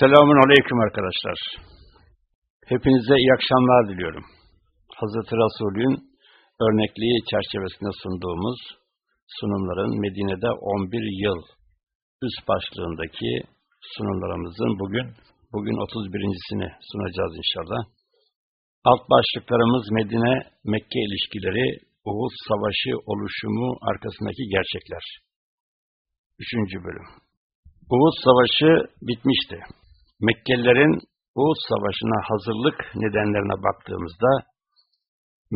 Selamun Aleyküm arkadaşlar. Hepinize iyi akşamlar diliyorum. Hazreti Resulü'nün örnekliği çerçevesinde sunduğumuz sunumların Medine'de 11 yıl üst başlığındaki sunumlarımızın bugün bugün 31.sini sunacağız inşallah. Alt başlıklarımız Medine Mekke ilişkileri, Uhud Savaşı oluşumu arkasındaki gerçekler. Üçüncü bölüm. Uhud Savaşı bitmişti. Mekkelilerin Uhud Savaşı'na hazırlık nedenlerine baktığımızda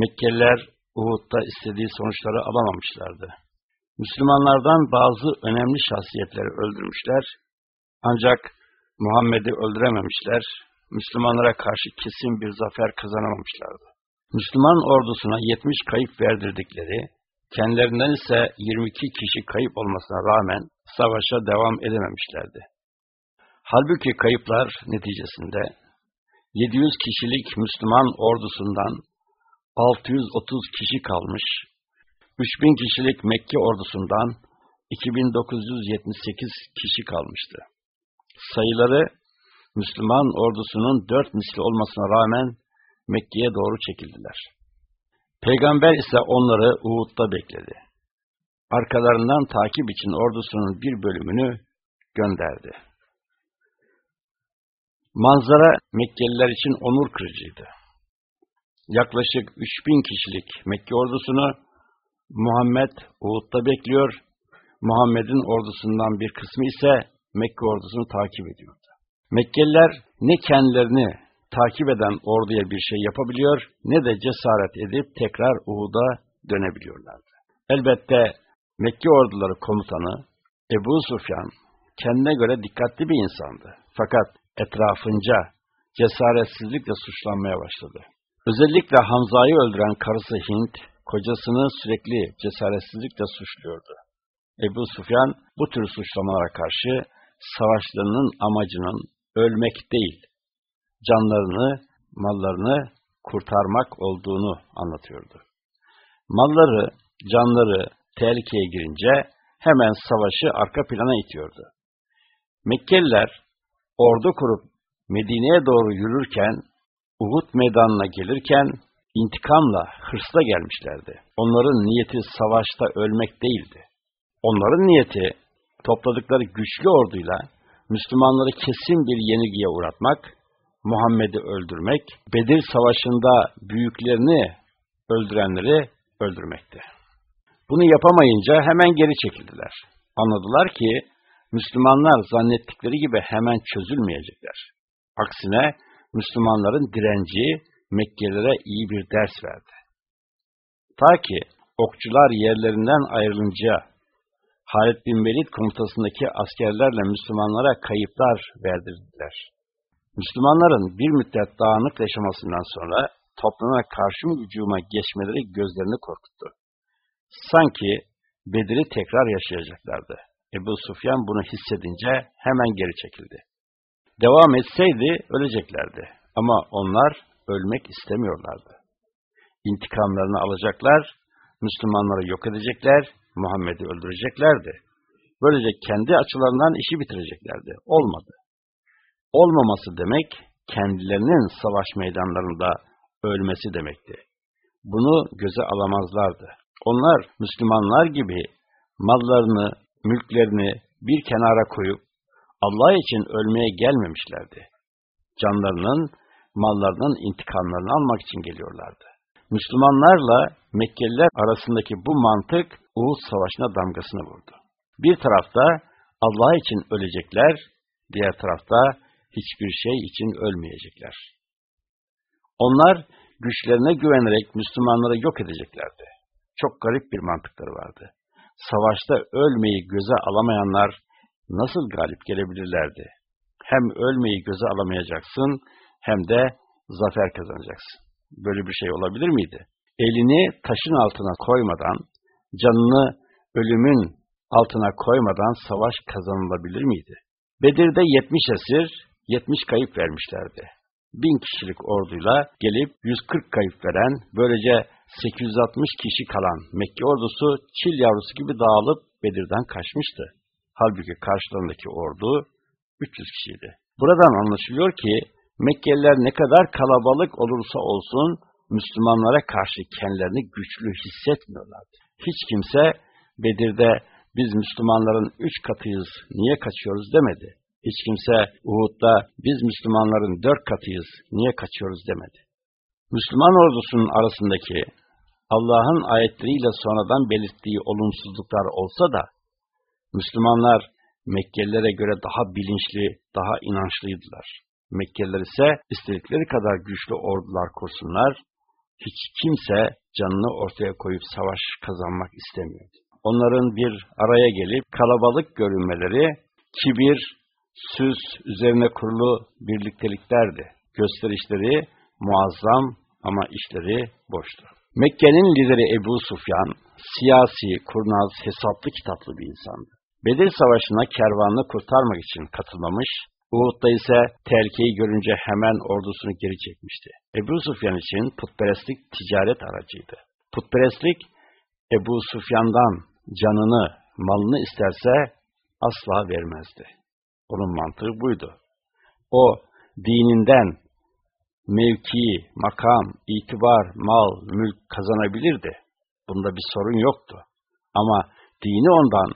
Mekkeliler Uhud'da istediği sonuçları alamamışlardı. Müslümanlardan bazı önemli şahsiyetleri öldürmüşler ancak Muhammed'i öldürememişler, Müslümanlara karşı kesin bir zafer kazanamamışlardı. Müslüman ordusuna 70 kayıp verdirdikleri, kendilerinden ise 22 kişi kayıp olmasına rağmen savaşa devam edememişlerdi. Halbuki kayıplar neticesinde 700 kişilik Müslüman ordusundan 630 kişi kalmış, 3000 kişilik Mekke ordusundan 2978 kişi kalmıştı. Sayıları Müslüman ordusunun dört misli olmasına rağmen Mekke'ye doğru çekildiler. Peygamber ise onları Uhud'da bekledi. Arkalarından takip için ordusunun bir bölümünü gönderdi. Manzara Mekkeliler için onur kırıcıydı. Yaklaşık 3000 kişilik Mekke ordusunu Muhammed Uhud'da bekliyor, Muhammed'in ordusundan bir kısmı ise Mekke ordusunu takip ediyordu. Mekkeliler ne kendilerini takip eden orduya bir şey yapabiliyor, ne de cesaret edip tekrar Uhud'a dönebiliyorlardı. Elbette Mekke orduları komutanı Ebu Sufyan kendine göre dikkatli bir insandı. Fakat etrafınca cesaretsizlikle suçlanmaya başladı. Özellikle Hamza'yı öldüren karısı Hint, kocasını sürekli cesaretsizlikle suçluyordu. Ebu Sufyan bu tür suçlamalara karşı savaşlarının amacının ölmek değil, canlarını, mallarını kurtarmak olduğunu anlatıyordu. Malları, canları tehlikeye girince hemen savaşı arka plana itiyordu. Mekkeliler ordu kurup Medine'ye doğru yürürken, Uhud meydanına gelirken intikamla, hırsla gelmişlerdi. Onların niyeti savaşta ölmek değildi. Onların niyeti topladıkları güçlü orduyla Müslümanları kesin bir yenilgiye uğratmak, Muhammed'i öldürmek, Bedir Savaşı'nda büyüklerini öldürenleri öldürmekti. Bunu yapamayınca hemen geri çekildiler. Anladılar ki Müslümanlar zannettikleri gibi hemen çözülmeyecekler. Aksine Müslümanların direnci Mekkelilere iyi bir ders verdi. Ta ki okçular yerlerinden ayrılınca Halid bin Velid komutasındaki askerlerle Müslümanlara kayıplar verdirdiler. Müslümanların bir müddet dağınık yaşamasından sonra toplana karşı hücuma geçmeleri gözlerini korkuttu. Sanki Bedir'i tekrar yaşayacaklardı. Ebu Sufyan bunu hissedince hemen geri çekildi. Devam etseydi öleceklerdi. Ama onlar ölmek istemiyorlardı. İntikamlarını alacaklar, Müslümanları yok edecekler, Muhammed'i öldüreceklerdi. Böylece kendi açılarından işi bitireceklerdi. Olmadı. Olmaması demek, kendilerinin savaş meydanlarında ölmesi demekti. Bunu göze alamazlardı. Onlar Müslümanlar gibi mallarını, mülklerini bir kenara koyup Allah için ölmeye gelmemişlerdi. Canlarının, mallarının intikamlarını almak için geliyorlardı. Müslümanlarla Mekkeliler arasındaki bu mantık Uhud Savaşı'na damgasını vurdu. Bir tarafta Allah için ölecekler, diğer tarafta hiçbir şey için ölmeyecekler. Onlar güçlerine güvenerek Müslümanları yok edeceklerdi. Çok garip bir mantıkları vardı. Savaşta ölmeyi göze alamayanlar nasıl galip gelebilirlerdi? Hem ölmeyi göze alamayacaksın hem de zafer kazanacaksın. Böyle bir şey olabilir miydi? Elini taşın altına koymadan, canını ölümün altına koymadan savaş kazanılabilir miydi? Bedir'de 70 esir, 70 kayıp vermişlerdi. Bin kişilik orduyla gelip 140 kayıp veren, böylece 860 kişi kalan Mekke ordusu çil yavrusu gibi dağılıp Bedir'den kaçmıştı. Halbuki karşılarındaki ordu 300 kişiydi. Buradan anlaşılıyor ki Mekkeliler ne kadar kalabalık olursa olsun Müslümanlara karşı kendilerini güçlü hissetmiyorlardı. Hiç kimse Bedir'de biz Müslümanların üç katıyız, niye kaçıyoruz demedi. Hiç kimse Uhud'da biz Müslümanların dört katıyız, niye kaçıyoruz demedi. Müslüman ordusunun arasındaki Allah'ın ayetleriyle sonradan belirttiği olumsuzluklar olsa da, Müslümanlar Mekkelilere göre daha bilinçli, daha inançlıydılar. Mekkeliler ise istedikleri kadar güçlü ordular kursunlar, hiç kimse canını ortaya koyup savaş kazanmak istemiyordu. Onların bir araya gelip kalabalık görünmeleri, kibir, süs üzerine kurulu birlikteliklerdi. Gösterişleri muazzam ama işleri boştu. Mekke'nin lideri Ebu Sufyan, siyasi, kurnaz, hesaplı kitaplı bir insandı. Bedir Savaşı'na kervanını kurtarmak için katılmamış, Uhud'da ise tehlikeyi görünce hemen ordusunu geri çekmişti. Ebu Sufyan için putperestlik ticaret aracıydı. Putperestlik, Ebu Sufyan'dan canını, malını isterse asla vermezdi. Onun mantığı buydu. O, dininden mevki, makam, itibar, mal, mülk kazanabilirdi. Bunda bir sorun yoktu. Ama dini ondan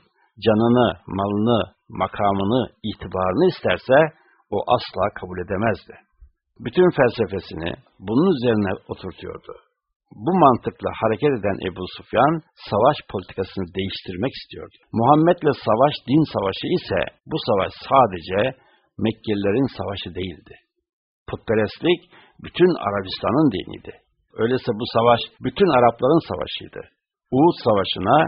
canını, malını, makamını, itibarını isterse o asla kabul edemezdi. Bütün felsefesini bunun üzerine oturtuyordu. Bu mantıkla hareket eden Ebu Sufyan, savaş politikasını değiştirmek istiyordu. Muhammed'le savaş din savaşı ise bu savaş sadece Mekkelilerin savaşı değildi. Putperestlik bütün Arabistan'ın diniydi. Öyleyse bu savaş bütün Arapların savaşıydı. Uhud Savaşı'na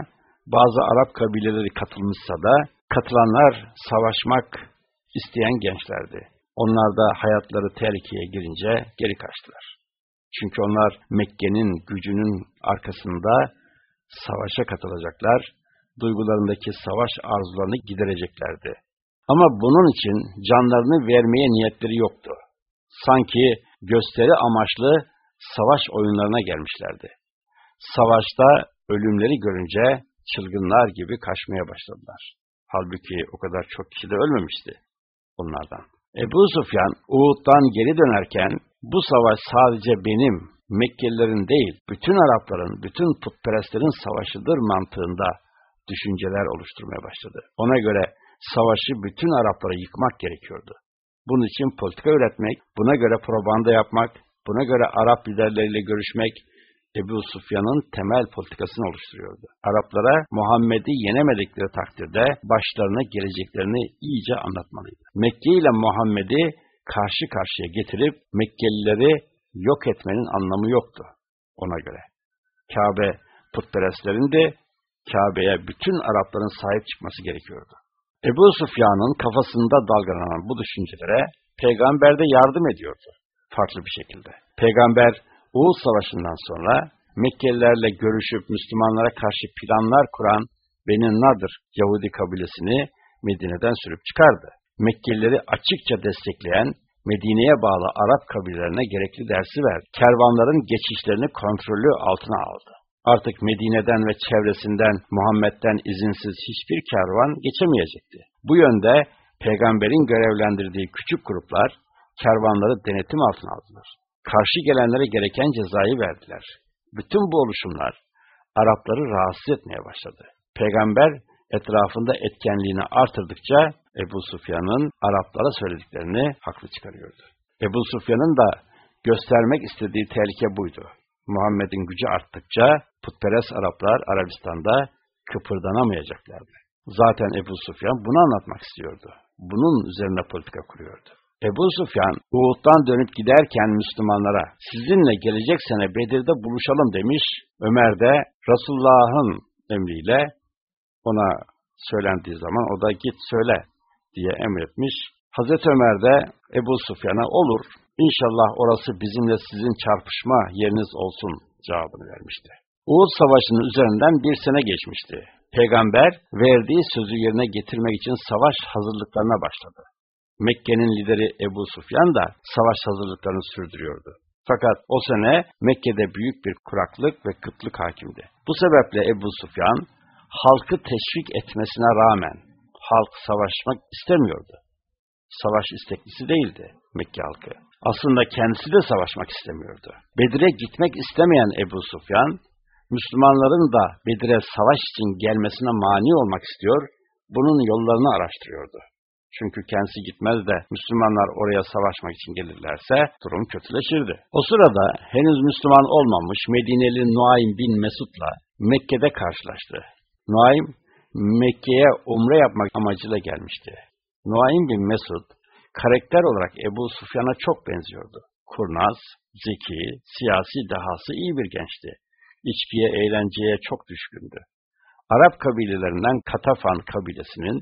bazı Arap kabileleri katılmışsa da katılanlar savaşmak isteyen gençlerdi. Onlar da hayatları tehlikeye girince geri kaçtılar. Çünkü onlar Mekke'nin gücünün arkasında savaşa katılacaklar, duygularındaki savaş arzularını gidereceklerdi. Ama bunun için canlarını vermeye niyetleri yoktu. Sanki gösteri amaçlı savaş oyunlarına gelmişlerdi. Savaşta ölümleri görünce çılgınlar gibi kaçmaya başladılar. Halbuki o kadar çok kişi de ölmemişti onlardan. Ebu Sufyan Uhud'dan geri dönerken bu savaş sadece benim, Mekkelilerin değil, bütün Arapların, bütün putperestlerin savaşıdır mantığında düşünceler oluşturmaya başladı. Ona göre savaşı bütün Arapları yıkmak gerekiyordu. Bunun için politika üretmek, buna göre propaganda yapmak, buna göre Arap liderleriyle görüşmek, Ebu Sufyan'ın temel politikasını oluşturuyordu. Araplara Muhammed'i yenemedikleri takdirde başlarına geleceklerini iyice anlatmalıydı. Mekke ile Muhammed'i karşı karşıya getirip Mekkelileri yok etmenin anlamı yoktu ona göre. Kabe putperestlerin de Kabe'ye bütün Arapların sahip çıkması gerekiyordu. Ebu Sufyan'ın kafasında dalgalanan bu düşüncelere peygamber de yardım ediyordu farklı bir şekilde. Peygamber Uğuz Savaşı'ndan sonra Mekkelilerle görüşüp Müslümanlara karşı planlar kuran Beni Nadir Yahudi kabilesini Medine'den sürüp çıkardı. Mekkelileri açıkça destekleyen Medine'ye bağlı Arap kabilelerine gerekli dersi verdi. Kervanların geçişlerini kontrolü altına aldı. Artık Medine'den ve çevresinden Muhammed'den izinsiz hiçbir kervan geçemeyecekti. Bu yönde peygamberin görevlendirdiği küçük gruplar kervanları denetim altına aldılar. Karşı gelenlere gereken cezayı verdiler. Bütün bu oluşumlar Arapları rahatsız etmeye başladı. Peygamber etrafında etkenliğini artırdıkça Ebu Sufyan'ın Araplara söylediklerini haklı çıkarıyordu. Ebu Sufyan'ın da göstermek istediği tehlike buydu. Muhammed'in gücü arttıkça putperest Araplar Arabistan'da kıpırdanamayacaklardı. Zaten Ebu Sufyan bunu anlatmak istiyordu. Bunun üzerine politika kuruyordu. Ebu Sufyan, Uhud'dan dönüp giderken Müslümanlara, sizinle gelecek sene Bedir'de buluşalım demiş. Ömer de Resulullah'ın emriyle ona söylendiği zaman o da git söyle diye emretmiş. Hazreti Ömer de Ebu Sufyan'a olur, inşallah orası bizimle sizin çarpışma yeriniz olsun cevabını vermişti. Uhud Savaşı'nın üzerinden bir sene geçmişti. Peygamber verdiği sözü yerine getirmek için savaş hazırlıklarına başladı. Mekke'nin lideri Ebu Sufyan da savaş hazırlıklarını sürdürüyordu. Fakat o sene Mekke'de büyük bir kuraklık ve kıtlık hakimdi. Bu sebeple Ebu Sufyan halkı teşvik etmesine rağmen halk savaşmak istemiyordu. savaş isteklisi değildi Mekke halkı. Aslında kendisi de savaşmak istemiyordu. Bedir'e gitmek istemeyen Ebu Sufyan, Müslümanların da Bedir'e savaş için gelmesine mani olmak istiyor, bunun yollarını araştırıyordu. Çünkü kendisi gitmez de Müslümanlar oraya savaşmak için gelirlerse durum kötüleşirdi. O sırada henüz Müslüman olmamış Medineli Nuaym bin Mesud'la Mekke'de karşılaştı. Nuaym, Mekke'ye umre yapmak amacıyla gelmişti. Nuaym bin Mesud, karakter olarak Ebu Sufyan'a çok benziyordu. Kurnaz, zeki, siyasi dahası iyi bir gençti. İçkiye, eğlenceye çok düşkündü. Arap kabilelerinden Katafan kabilesinin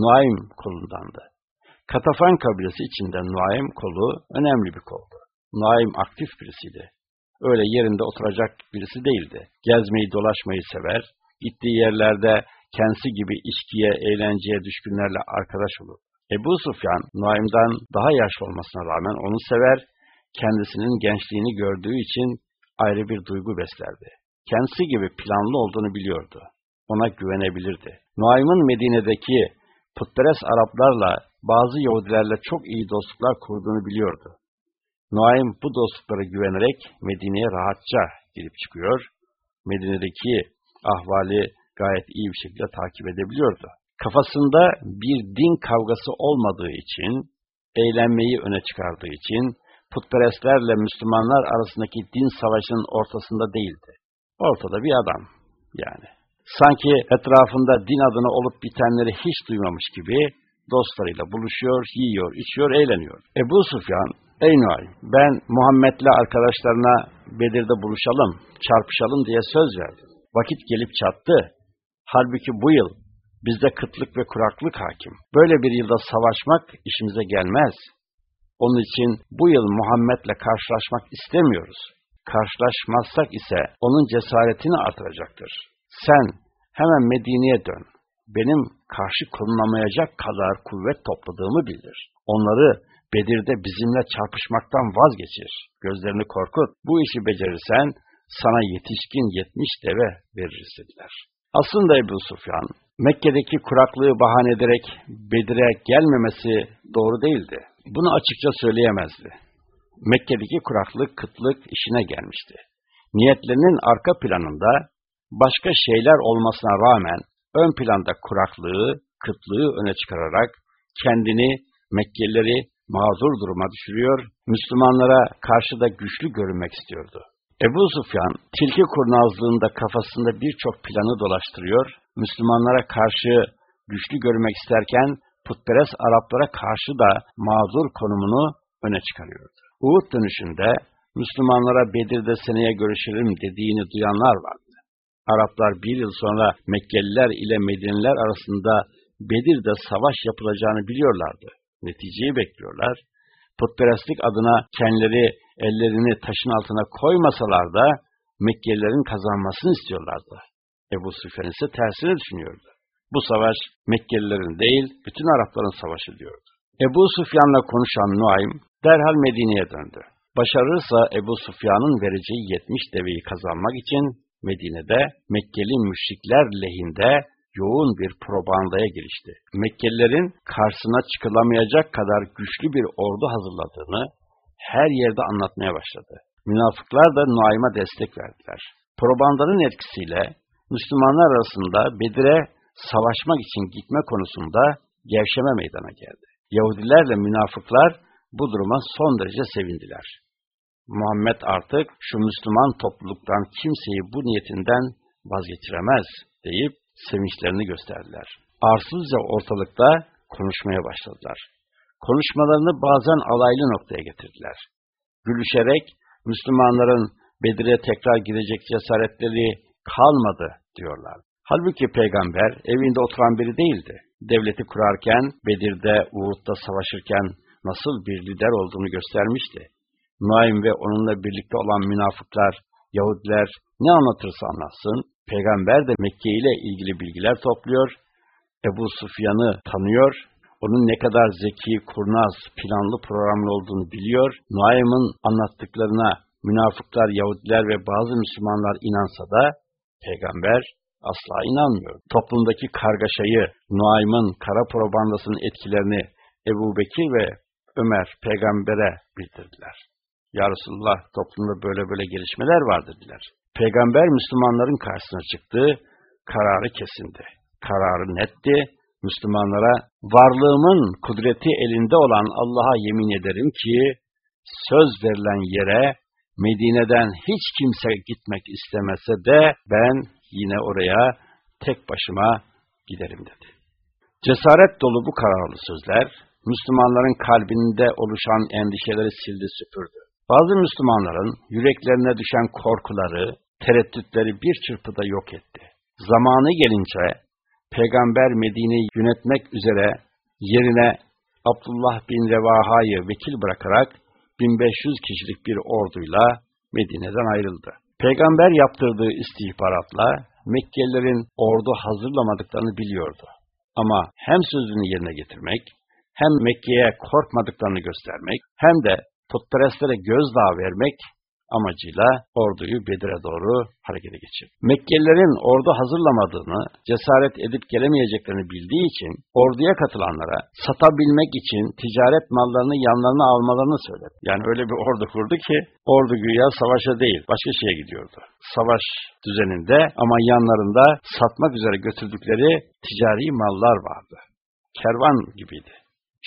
Nuaym kolundandı. Katafan kabilesi içinde Nuaym kolu önemli bir koldu. Nuaym aktif birisiydi. Öyle yerinde oturacak birisi değildi. Gezmeyi, dolaşmayı sever, gittiği yerlerde kendisi gibi içkiye, eğlenceye düşkünlerle arkadaş olur. Ebu Sufyan, Nuaym'dan daha yaşlı olmasına rağmen onu sever, kendisinin gençliğini gördüğü için ayrı bir duygu beslerdi. Kendisi gibi planlı olduğunu biliyordu. Ona güvenebilirdi. Nuaym'ın Medine'deki putperest Araplarla bazı Yahudilerle çok iyi dostluklar kurduğunu biliyordu. Nuaym bu dostluklara güvenerek Medine'ye rahatça girip çıkıyor, Medine'deki ahvali gayet iyi bir şekilde takip edebiliyordu. Kafasında bir din kavgası olmadığı için, eğlenmeyi öne çıkardığı için, putperestlerle Müslümanlar arasındaki din savaşının ortasında değildi. Ortada bir adam yani. Sanki etrafında din adına olup bitenleri hiç duymamış gibi dostlarıyla buluşuyor, yiyor, içiyor, eğleniyor. Ebu Sufyan, ey Nuay, ben Muhammed'le arkadaşlarına Bedir'de buluşalım, çarpışalım diye söz verdim. Vakit gelip çattı. Halbuki bu yıl bizde kıtlık ve kuraklık hakim. Böyle bir yılda savaşmak işimize gelmez. Onun için bu yıl Muhammed'le karşılaşmak istemiyoruz. Karşılaşmazsak ise onun cesaretini artıracaktır. Sen hemen Medine'ye dön. Benim karşı konulamayacak kadar kuvvet topladığımı bildir. Onları Bedir'de bizimle çarpışmaktan vazgeçir. Gözlerini korkut. Bu işi becerirsen sana yetişkin yetmiş deve veririz dediler. Aslında Ebu Sufyan, Mekke'deki kuraklığı bahane ederek Bedir'e gelmemesi doğru değildi. Bunu açıkça söyleyemezdi. Mekke'deki kuraklık, kıtlık işine gelmişti. Niyetlerinin arka planında başka şeyler olmasına rağmen ön planda kuraklığı, kıtlığı öne çıkararak kendini Mekkelileri mazur duruma düşürüyor, Müslümanlara karşı da güçlü görünmek istiyordu. Ebu Sufyan, tilki kurnazlığında kafasında birçok planı dolaştırıyor, Müslümanlara karşı güçlü görmek isterken, putperest Araplara karşı da mazur konumunu öne çıkarıyordu. Uhud dönüşünde, Müslümanlara Bedir'de seneye görüşelim dediğini duyanlar vardı. Araplar bir yıl sonra Mekkeliler ile Medineliler arasında Bedir'de savaş yapılacağını biliyorlardı. Neticeyi bekliyorlar. Putperestlik adına kendileri ellerini taşın altına koymasalar da Mekkelilerin kazanmasını istiyorlardı. Ebu Süfyan ise tersine düşünüyordu. Bu savaş Mekkelilerin değil, bütün Arapların savaşı diyordu. Ebu Süfyan'la konuşan Nuaym derhal Medine'ye döndü. Başarırsa Ebu Süfyan'ın vereceği 70 deveyi kazanmak için Medine'de Mekkeli müşrikler lehinde yoğun bir propagandaya girişti. Mekkelilerin karşısına çıkılamayacak kadar güçlü bir ordu hazırladığını her yerde anlatmaya başladı. Münafıklar da Nuaym'a destek verdiler. Propagandanın etkisiyle Müslümanlar arasında Bedir'e savaşmak için gitme konusunda gevşeme meydana geldi. Yahudilerle münafıklar bu duruma son derece sevindiler. Muhammed artık şu Müslüman topluluktan kimseyi bu niyetinden vazgeçiremez deyip sevinçlerini gösterdiler. Arsızca ortalıkta konuşmaya başladılar. Konuşmalarını bazen alaylı noktaya getirdiler. Gülüşerek Müslümanların Bedir'e tekrar gidecek cesaretleri kalmadı diyorlar. Halbuki peygamber evinde oturan biri değildi. Devleti kurarken, Bedir'de, Uhud'da savaşırken nasıl bir lider olduğunu göstermişti. Nuaym ve onunla birlikte olan münafıklar, Yahudiler ne anlatırsa anlatsın, peygamber de Mekke ile ilgili bilgiler topluyor, Ebu Sufyan'ı tanıyor, onun ne kadar zeki, kurnaz, planlı programlı olduğunu biliyor, Nuaym'ın anlattıklarına münafıklar, Yahudiler ve bazı Müslümanlar inansa da, peygamber asla inanmıyor. Toplumdaki kargaşayı, Nuaym'ın kara propagandasının etkilerini Ebu Bekir ve Ömer peygambere bildirdiler. Ya Resulullah toplumda böyle böyle gelişmeler var dediler. Peygamber Müslümanların karşısına çıktı, kararı kesindi. Kararı netti, Müslümanlara varlığımın kudreti elinde olan Allah'a yemin ederim ki söz verilen yere Medine'den hiç kimse gitmek istemese de ben yine oraya tek başıma giderim dedi. Cesaret dolu bu kararlı sözler Müslümanların kalbinde oluşan endişeleri sildi süpürdü. Bazı Müslümanların yüreklerine düşen korkuları, tereddütleri bir çırpıda yok etti. Zamanı gelince Peygamber Medine'yi yönetmek üzere yerine Abdullah bin Revaha'yı vekil bırakarak 1500 kişilik bir orduyla Medine'den ayrıldı. Peygamber yaptırdığı istihbaratla Mekkelilerin ordu hazırlamadıklarını biliyordu. Ama hem sözünü yerine getirmek, hem Mekke'ye korkmadıklarını göstermek, hem de putperestlere gözdağı vermek amacıyla orduyu Bedir'e doğru harekete geçirdi. Mekkelilerin ordu hazırlamadığını, cesaret edip gelemeyeceklerini bildiği için orduya katılanlara satabilmek için ticaret mallarını yanlarına almalarını söyledi. Yani öyle bir ordu kurdu ki ordu güya savaşa değil başka şeye gidiyordu. Savaş düzeninde ama yanlarında satmak üzere götürdükleri ticari mallar vardı. Kervan gibiydi.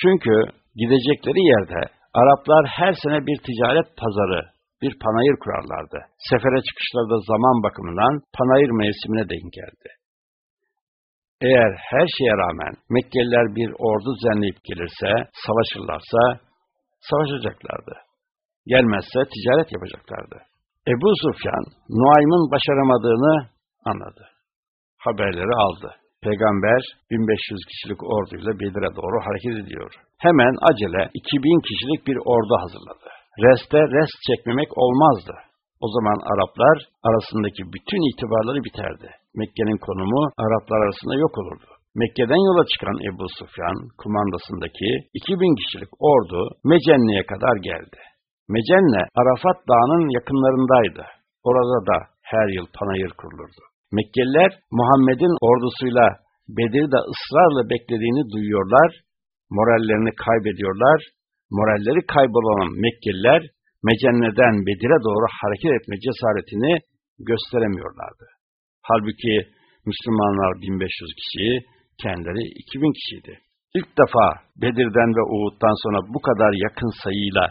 Çünkü gidecekleri yerde Araplar her sene bir ticaret pazarı bir panayır kurarlardı. Sefere çıkışlarda zaman bakımından panayır mevsimine denk geldi. Eğer her şeye rağmen Mekkeliler bir ordu düzenleyip gelirse, savaşırlarsa, savaşacaklardı. Gelmezse ticaret yapacaklardı. Ebu Sufyan, Nuaym'ın başaramadığını anladı. Haberleri aldı. Peygamber 1500 kişilik orduyla Bedir'e doğru hareket ediyor. Hemen acele 2000 kişilik bir ordu hazırladı reste rest çekmemek olmazdı. O zaman Araplar arasındaki bütün itibarları biterdi. Mekke'nin konumu Araplar arasında yok olurdu. Mekke'den yola çıkan Ebu Sufyan kumandasındaki 2000 kişilik ordu Mecenne'ye kadar geldi. Mecenne, Arafat Dağı'nın yakınlarındaydı. Orada da her yıl panayır kurulurdu. Mekkeliler Muhammed'in ordusuyla Bedir'de ısrarla beklediğini duyuyorlar, morallerini kaybediyorlar moralleri kaybolan Mekkeliler Mecenne'den Bedir'e doğru hareket etme cesaretini gösteremiyorlardı. Halbuki Müslümanlar 1500 kişi, kendileri 2000 kişiydi. İlk defa Bedir'den ve Uhud'dan sonra bu kadar yakın sayıyla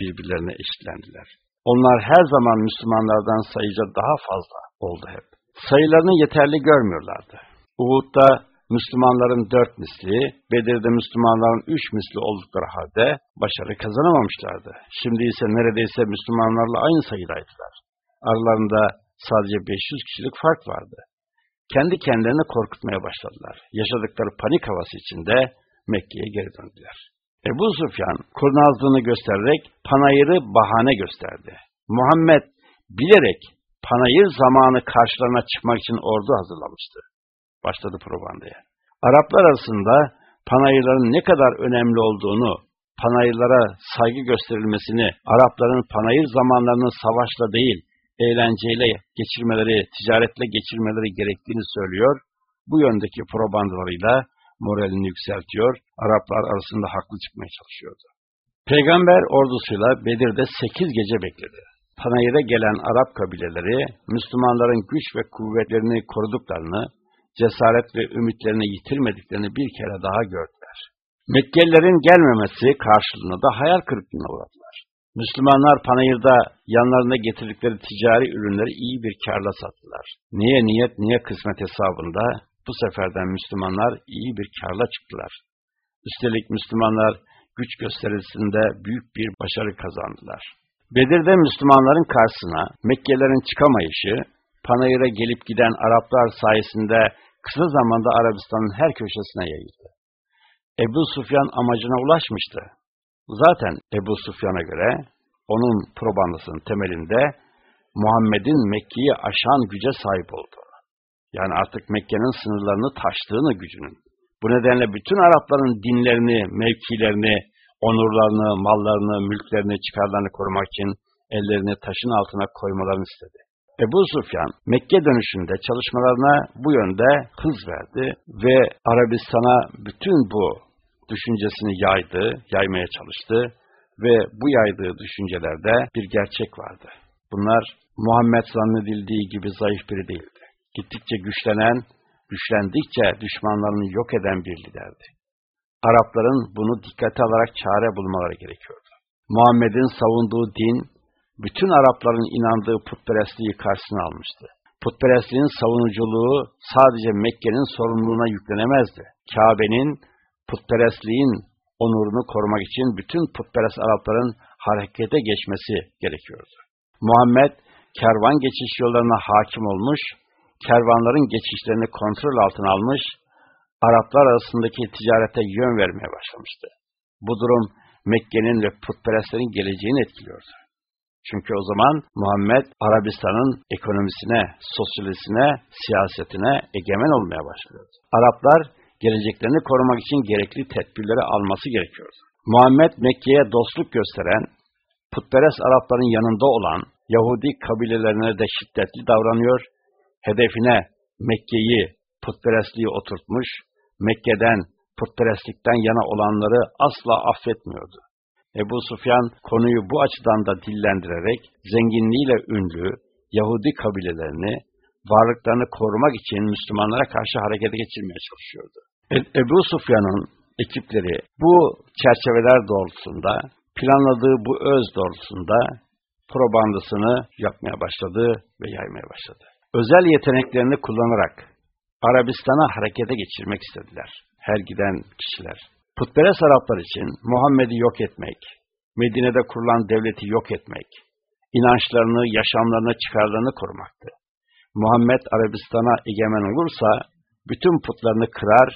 birbirlerine eşitlendiler. Onlar her zaman Müslümanlardan sayıca daha fazla oldu hep. Sayılarını yeterli görmüyorlardı. Uhud'da Müslümanların dört misli, Bedir'de Müslümanların üç misli oldukları halde başarı kazanamamışlardı. Şimdi ise neredeyse Müslümanlarla aynı sayıdaydılar. Aralarında sadece 500 kişilik fark vardı. Kendi kendilerini korkutmaya başladılar. Yaşadıkları panik havası içinde Mekke'ye geri döndüler. Ebu Sufyan kurnazlığını göstererek panayırı bahane gösterdi. Muhammed bilerek panayır zamanı karşılarına çıkmak için ordu hazırlamıştı başladı propagandaya. Araplar arasında panayırların ne kadar önemli olduğunu, panayırlara saygı gösterilmesini, Arapların panayır zamanlarını savaşla değil, eğlenceyle geçirmeleri, ticaretle geçirmeleri gerektiğini söylüyor. Bu yöndeki propagandalarıyla moralini yükseltiyor, Araplar arasında haklı çıkmaya çalışıyordu. Peygamber ordusuyla Bedir'de sekiz gece bekledi. Panayır'a gelen Arap kabileleri, Müslümanların güç ve kuvvetlerini koruduklarını, cesaret ve ümitlerini yitirmediklerini bir kere daha gördüler. Mekkelilerin gelmemesi karşılığında da hayal kırıklığına uğradılar. Müslümanlar panayırda yanlarına getirdikleri ticari ürünleri iyi bir karla sattılar. Niye niyet, niye kısmet hesabında bu seferden Müslümanlar iyi bir karla çıktılar. Üstelik Müslümanlar güç gösterisinde büyük bir başarı kazandılar. Bedir'de Müslümanların karşısına Mekkelerin çıkamayışı, Panayır'a gelip giden Araplar sayesinde kısa zamanda Arabistan'ın her köşesine yayıldı. Ebu Sufyan amacına ulaşmıştı. Zaten Ebu Sufyan'a göre onun probandasının temelinde Muhammed'in Mekke'yi aşan güce sahip olduğunu, yani artık Mekke'nin sınırlarını taştığını gücünün. Bu nedenle bütün Arapların dinlerini, mevkilerini, onurlarını, mallarını, mülklerini, çıkarlarını korumak için ellerini taşın altına koymalarını istedi. Ebu Sufyan Mekke dönüşünde çalışmalarına bu yönde hız verdi ve Arabistan'a bütün bu düşüncesini yaydı, yaymaya çalıştı ve bu yaydığı düşüncelerde bir gerçek vardı. Bunlar Muhammed zannedildiği gibi zayıf biri değildi. Gittikçe güçlenen, güçlendikçe düşmanlarını yok eden bir liderdi. Arapların bunu dikkate alarak çare bulmaları gerekiyordu. Muhammed'in savunduğu din, bütün Arapların inandığı putperestliği karşısına almıştı. Putperestliğin savunuculuğu sadece Mekke'nin sorumluluğuna yüklenemezdi. Kabe'nin putperestliğin onurunu korumak için bütün putperest Arapların harekete geçmesi gerekiyordu. Muhammed, kervan geçiş yollarına hakim olmuş, kervanların geçişlerini kontrol altına almış, Araplar arasındaki ticarete yön vermeye başlamıştı. Bu durum Mekke'nin ve putperestlerin geleceğini etkiliyordu. Çünkü o zaman Muhammed Arabistan'ın ekonomisine, sosyalisine, siyasetine egemen olmaya başlıyordu. Araplar geleceklerini korumak için gerekli tedbirleri alması gerekiyordu. Muhammed Mekke'ye dostluk gösteren, putperest Arapların yanında olan Yahudi kabilelerine de şiddetli davranıyor, hedefine Mekke'yi, putperestliği oturtmuş, Mekke'den, putperestlikten yana olanları asla affetmiyordu. Ebu Sufyan konuyu bu açıdan da dillendirerek zenginliğiyle ünlü Yahudi kabilelerini varlıklarını korumak için Müslümanlara karşı harekete geçirmeye çalışıyordu. E Ebu Sufyan'ın ekipleri bu çerçeveler doğrultusunda planladığı bu öz doğrultusunda probandasını yapmaya başladı ve yaymaya başladı. Özel yeteneklerini kullanarak Arabistan'a harekete geçirmek istediler her giden kişiler. Putperest Araplar için Muhammed'i yok etmek, Medine'de kurulan devleti yok etmek, inançlarını, yaşamlarını, çıkarlarını korumaktı. Muhammed Arabistan'a egemen olursa, bütün putlarını kırar,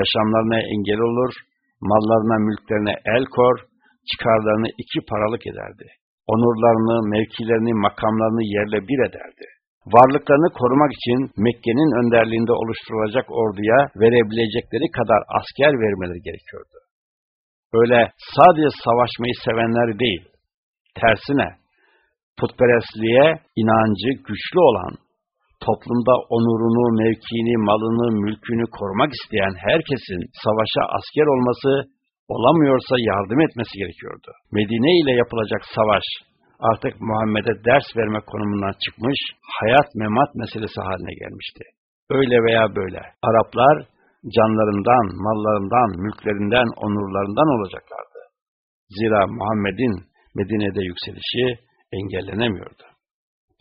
yaşamlarına engel olur, mallarına, mülklerine el kor, çıkarlarını iki paralık ederdi. Onurlarını, mevkilerini, makamlarını yerle bir ederdi varlıklarını korumak için Mekke'nin önderliğinde oluşturulacak orduya verebilecekleri kadar asker vermeleri gerekiyordu. Öyle sadece savaşmayı sevenler değil, tersine putperestliğe inancı güçlü olan, toplumda onurunu, mevkiini, malını, mülkünü korumak isteyen herkesin savaşa asker olması, olamıyorsa yardım etmesi gerekiyordu. Medine ile yapılacak savaş, artık Muhammed'e ders verme konumundan çıkmış, hayat memat meselesi haline gelmişti. Öyle veya böyle Araplar canlarından, mallarından, mülklerinden, onurlarından olacaklardı. Zira Muhammed'in Medine'de yükselişi engellenemiyordu.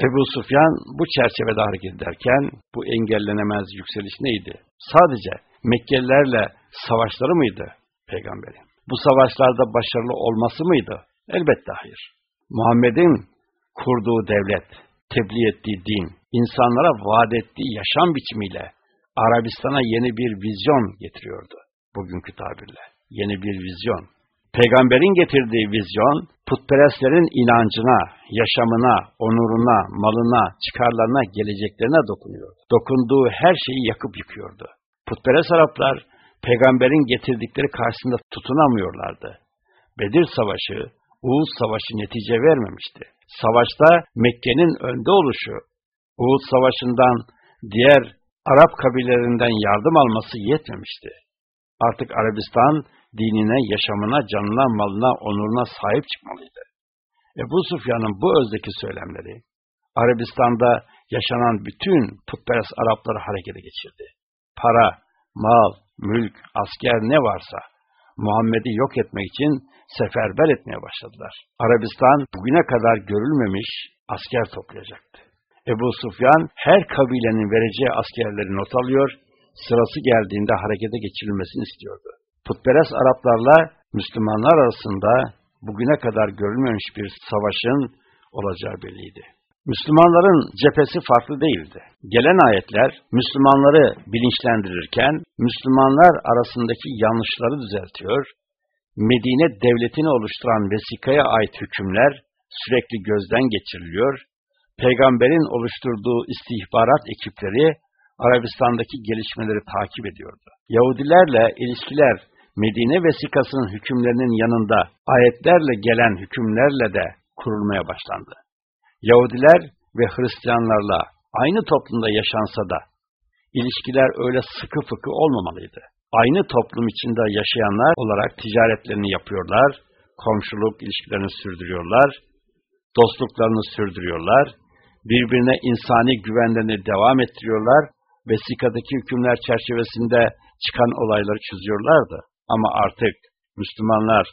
Ebu Sufyan bu çerçevede hareket ederken bu engellenemez yükseliş neydi? Sadece Mekkelilerle savaşları mıydı peygamberin? Bu savaşlarda başarılı olması mıydı? Elbette hayır. Muhammed'in kurduğu devlet, tebliğ ettiği din, insanlara vaat ettiği yaşam biçimiyle Arabistan'a yeni bir vizyon getiriyordu. Bugünkü tabirle. Yeni bir vizyon. Peygamberin getirdiği vizyon, putperestlerin inancına, yaşamına, onuruna, malına, çıkarlarına, geleceklerine dokunuyor. Dokunduğu her şeyi yakıp yıkıyordu. Putperest Araplar, peygamberin getirdikleri karşısında tutunamıyorlardı. Bedir Savaşı, Uğuz Savaşı netice vermemişti. Savaşta Mekke'nin önde oluşu, Uğuz Savaşı'ndan diğer Arap kabilelerinden yardım alması yetmemişti. Artık Arabistan dinine, yaşamına, canına, malına, onuruna sahip çıkmalıydı. Ebu Sufyan'ın bu özdeki söylemleri, Arabistan'da yaşanan bütün putperest Arapları harekete geçirdi. Para, mal, mülk, asker ne varsa Muhammed'i yok etmek için seferber etmeye başladılar. Arabistan bugüne kadar görülmemiş asker toplayacaktı. Ebu Sufyan her kabilenin vereceği askerleri not alıyor, sırası geldiğinde harekete geçirilmesini istiyordu. Putperest Araplarla Müslümanlar arasında bugüne kadar görülmemiş bir savaşın olacağı belliydi. Müslümanların cephesi farklı değildi. Gelen ayetler Müslümanları bilinçlendirirken Müslümanlar arasındaki yanlışları düzeltiyor, Medine devletini oluşturan vesikaya ait hükümler sürekli gözden geçiriliyor, peygamberin oluşturduğu istihbarat ekipleri Arabistan'daki gelişmeleri takip ediyordu. Yahudilerle ilişkiler Medine vesikasının hükümlerinin yanında ayetlerle gelen hükümlerle de kurulmaya başlandı. Yahudiler ve Hristiyanlarla aynı toplumda yaşansa da ilişkiler öyle sıkı fıkı olmamalıydı. aynı toplum içinde yaşayanlar olarak ticaretlerini yapıyorlar, komşuluk ilişkilerini sürdürüyorlar, dostluklarını sürdürüyorlar, birbirine insani güvenlerini devam ettiriyorlar, vesikadaki hükümler çerçevesinde çıkan olayları çözüyorlardı. Ama artık Müslümanlar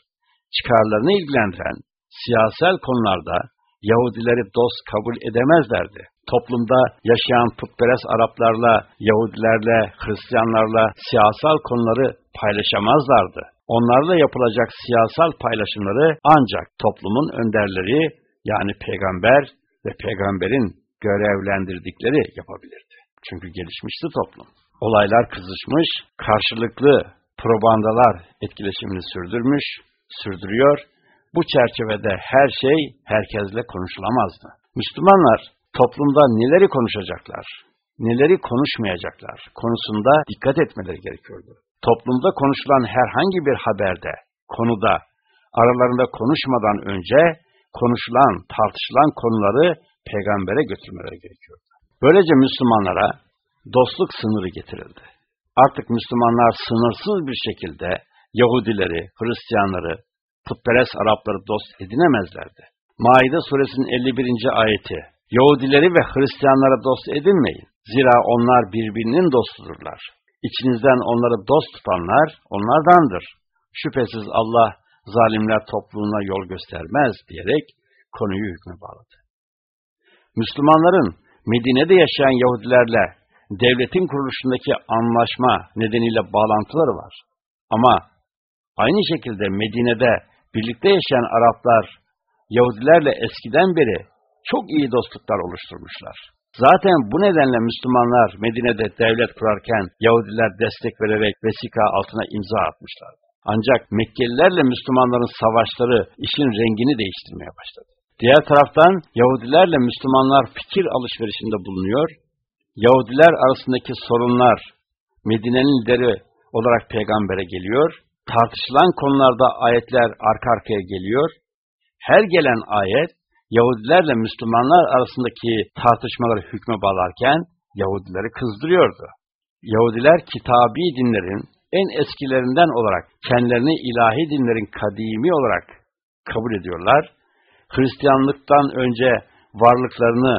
çıkarlarını ilgilendiren siyasal konularda Yahudileri dost kabul edemezlerdi. Toplumda yaşayan putperest Araplarla, Yahudilerle, Hristiyanlarla siyasal konuları paylaşamazlardı. Onlarla yapılacak siyasal paylaşımları ancak toplumun önderleri yani peygamber ve peygamberin görevlendirdikleri yapabilirdi. Çünkü gelişmişti toplum. Olaylar kızışmış, karşılıklı propagandalar etkileşimini sürdürmüş, sürdürüyor. Bu çerçevede her şey herkesle konuşulamazdı. Müslümanlar toplumda neleri konuşacaklar, neleri konuşmayacaklar konusunda dikkat etmeleri gerekiyordu. Toplumda konuşulan herhangi bir haberde, konuda aralarında konuşmadan önce konuşulan, tartışılan konuları peygambere götürmeleri gerekiyordu. Böylece Müslümanlara dostluk sınırı getirildi. Artık Müslümanlar sınırsız bir şekilde Yahudileri, Hristiyanları, putperest Arapları dost edinemezlerdi. Maide suresinin 51. ayeti Yahudileri ve Hristiyanlara dost edinmeyin. Zira onlar birbirinin dostudurlar. İçinizden onları dost tutanlar onlardandır. Şüphesiz Allah zalimler topluluğuna yol göstermez diyerek konuyu hükme bağladı. Müslümanların Medine'de yaşayan Yahudilerle devletin kuruluşundaki anlaşma nedeniyle bağlantıları var. Ama aynı şekilde Medine'de birlikte yaşayan Araplar Yahudilerle eskiden beri çok iyi dostluklar oluşturmuşlar. Zaten bu nedenle Müslümanlar Medine'de devlet kurarken Yahudiler destek vererek vesika altına imza atmışlar. Ancak Mekkelilerle Müslümanların savaşları işin rengini değiştirmeye başladı. Diğer taraftan Yahudilerle Müslümanlar fikir alışverişinde bulunuyor. Yahudiler arasındaki sorunlar Medine'nin lideri olarak peygambere geliyor. Tartışılan konularda ayetler arka arkaya geliyor. Her gelen ayet Yahudilerle Müslümanlar arasındaki tartışmaları hükme bağlarken Yahudileri kızdırıyordu. Yahudiler kitabi dinlerin en eskilerinden olarak kendilerini ilahi dinlerin kadimi olarak kabul ediyorlar. Hristiyanlıktan önce varlıklarını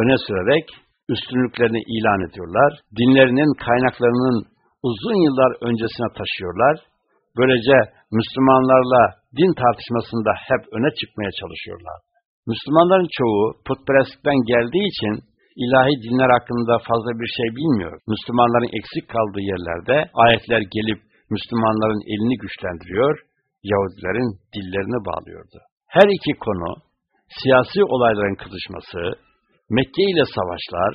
öne sürerek üstünlüklerini ilan ediyorlar. Dinlerinin kaynaklarının uzun yıllar öncesine taşıyorlar. Böylece Müslümanlarla din tartışmasında hep öne çıkmaya çalışıyorlar. Müslümanların çoğu putperestlikten geldiği için ilahi dinler hakkında fazla bir şey bilmiyor. Müslümanların eksik kaldığı yerlerde ayetler gelip Müslümanların elini güçlendiriyor, Yahudilerin dillerini bağlıyordu. Her iki konu, siyasi olayların kızışması, Mekke ile savaşlar,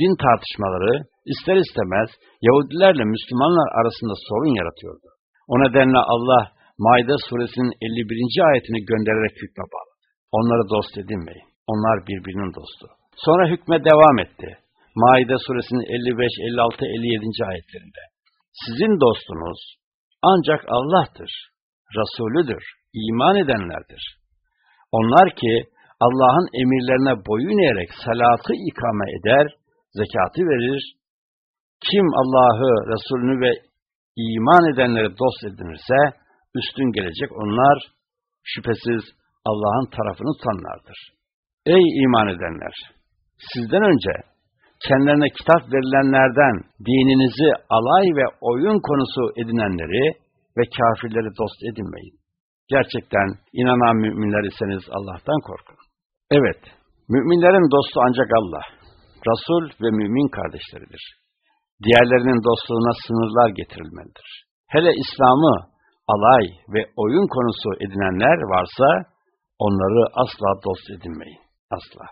din tartışmaları ister istemez Yahudilerle Müslümanlar arasında sorun yaratıyordu. O nedenle Allah Maide suresinin 51. ayetini göndererek hükme bağladı. Onları dost edinmeyin. Onlar birbirinin dostu. Sonra hükme devam etti. Maide suresinin 55, 56, 57. ayetlerinde. Sizin dostunuz ancak Allah'tır, Resulüdür, iman edenlerdir. Onlar ki Allah'ın emirlerine boyun eğerek salatı ikame eder, zekatı verir. Kim Allah'ı, Resulünü ve iman edenleri dost edinirse, üstün gelecek onlar, şüphesiz Allah'ın tarafını tutanlardır. Ey iman edenler! Sizden önce kendilerine kitap verilenlerden dininizi alay ve oyun konusu edinenleri ve kafirleri dost edinmeyin. Gerçekten inanan müminler iseniz Allah'tan korkun. Evet, müminlerin dostu ancak Allah, Resul ve mümin kardeşleridir. Diğerlerinin dostluğuna sınırlar getirilmelidir. Hele İslam'ı alay ve oyun konusu edinenler varsa, onları asla dost edinmeyin. Asla.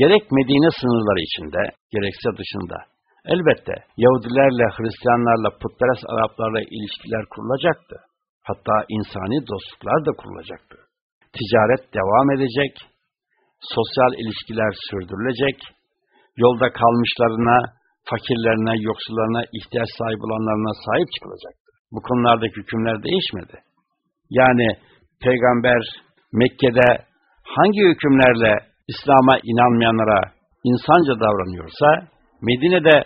Gerek Medine sınırları içinde, gerekse dışında. Elbette Yahudilerle, Hristiyanlarla, putperest Araplarla ilişkiler kurulacaktı. Hatta insani dostluklar da kurulacaktı. Ticaret devam edecek, sosyal ilişkiler sürdürülecek, yolda kalmışlarına, fakirlerine, yoksullarına, ihtiyaç sahibi olanlarına sahip çıkılacaktı. Bu konulardaki hükümler değişmedi. Yani peygamber Mekke'de hangi hükümlerle İslam'a inanmayanlara insanca davranıyorsa, Medine'de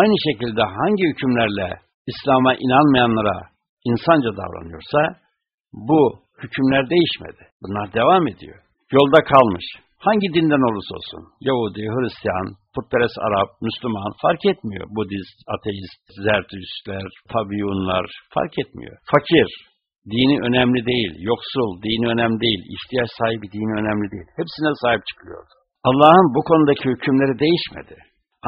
aynı şekilde hangi hükümlerle İslam'a inanmayanlara insanca davranıyorsa, bu hükümler değişmedi. Bunlar devam ediyor. Yolda kalmış. Hangi dinden olursa olsun, Yahudi, Hristiyan, putperest Arap, Müslüman fark etmiyor. Budist, ateist, Zertüştler, Tabiyunlar fark etmiyor. Fakir, dini önemli değil, yoksul, dini önemli değil, ihtiyaç sahibi dini önemli değil. Hepsine sahip çıkıyordu. Allah'ın bu konudaki hükümleri değişmedi.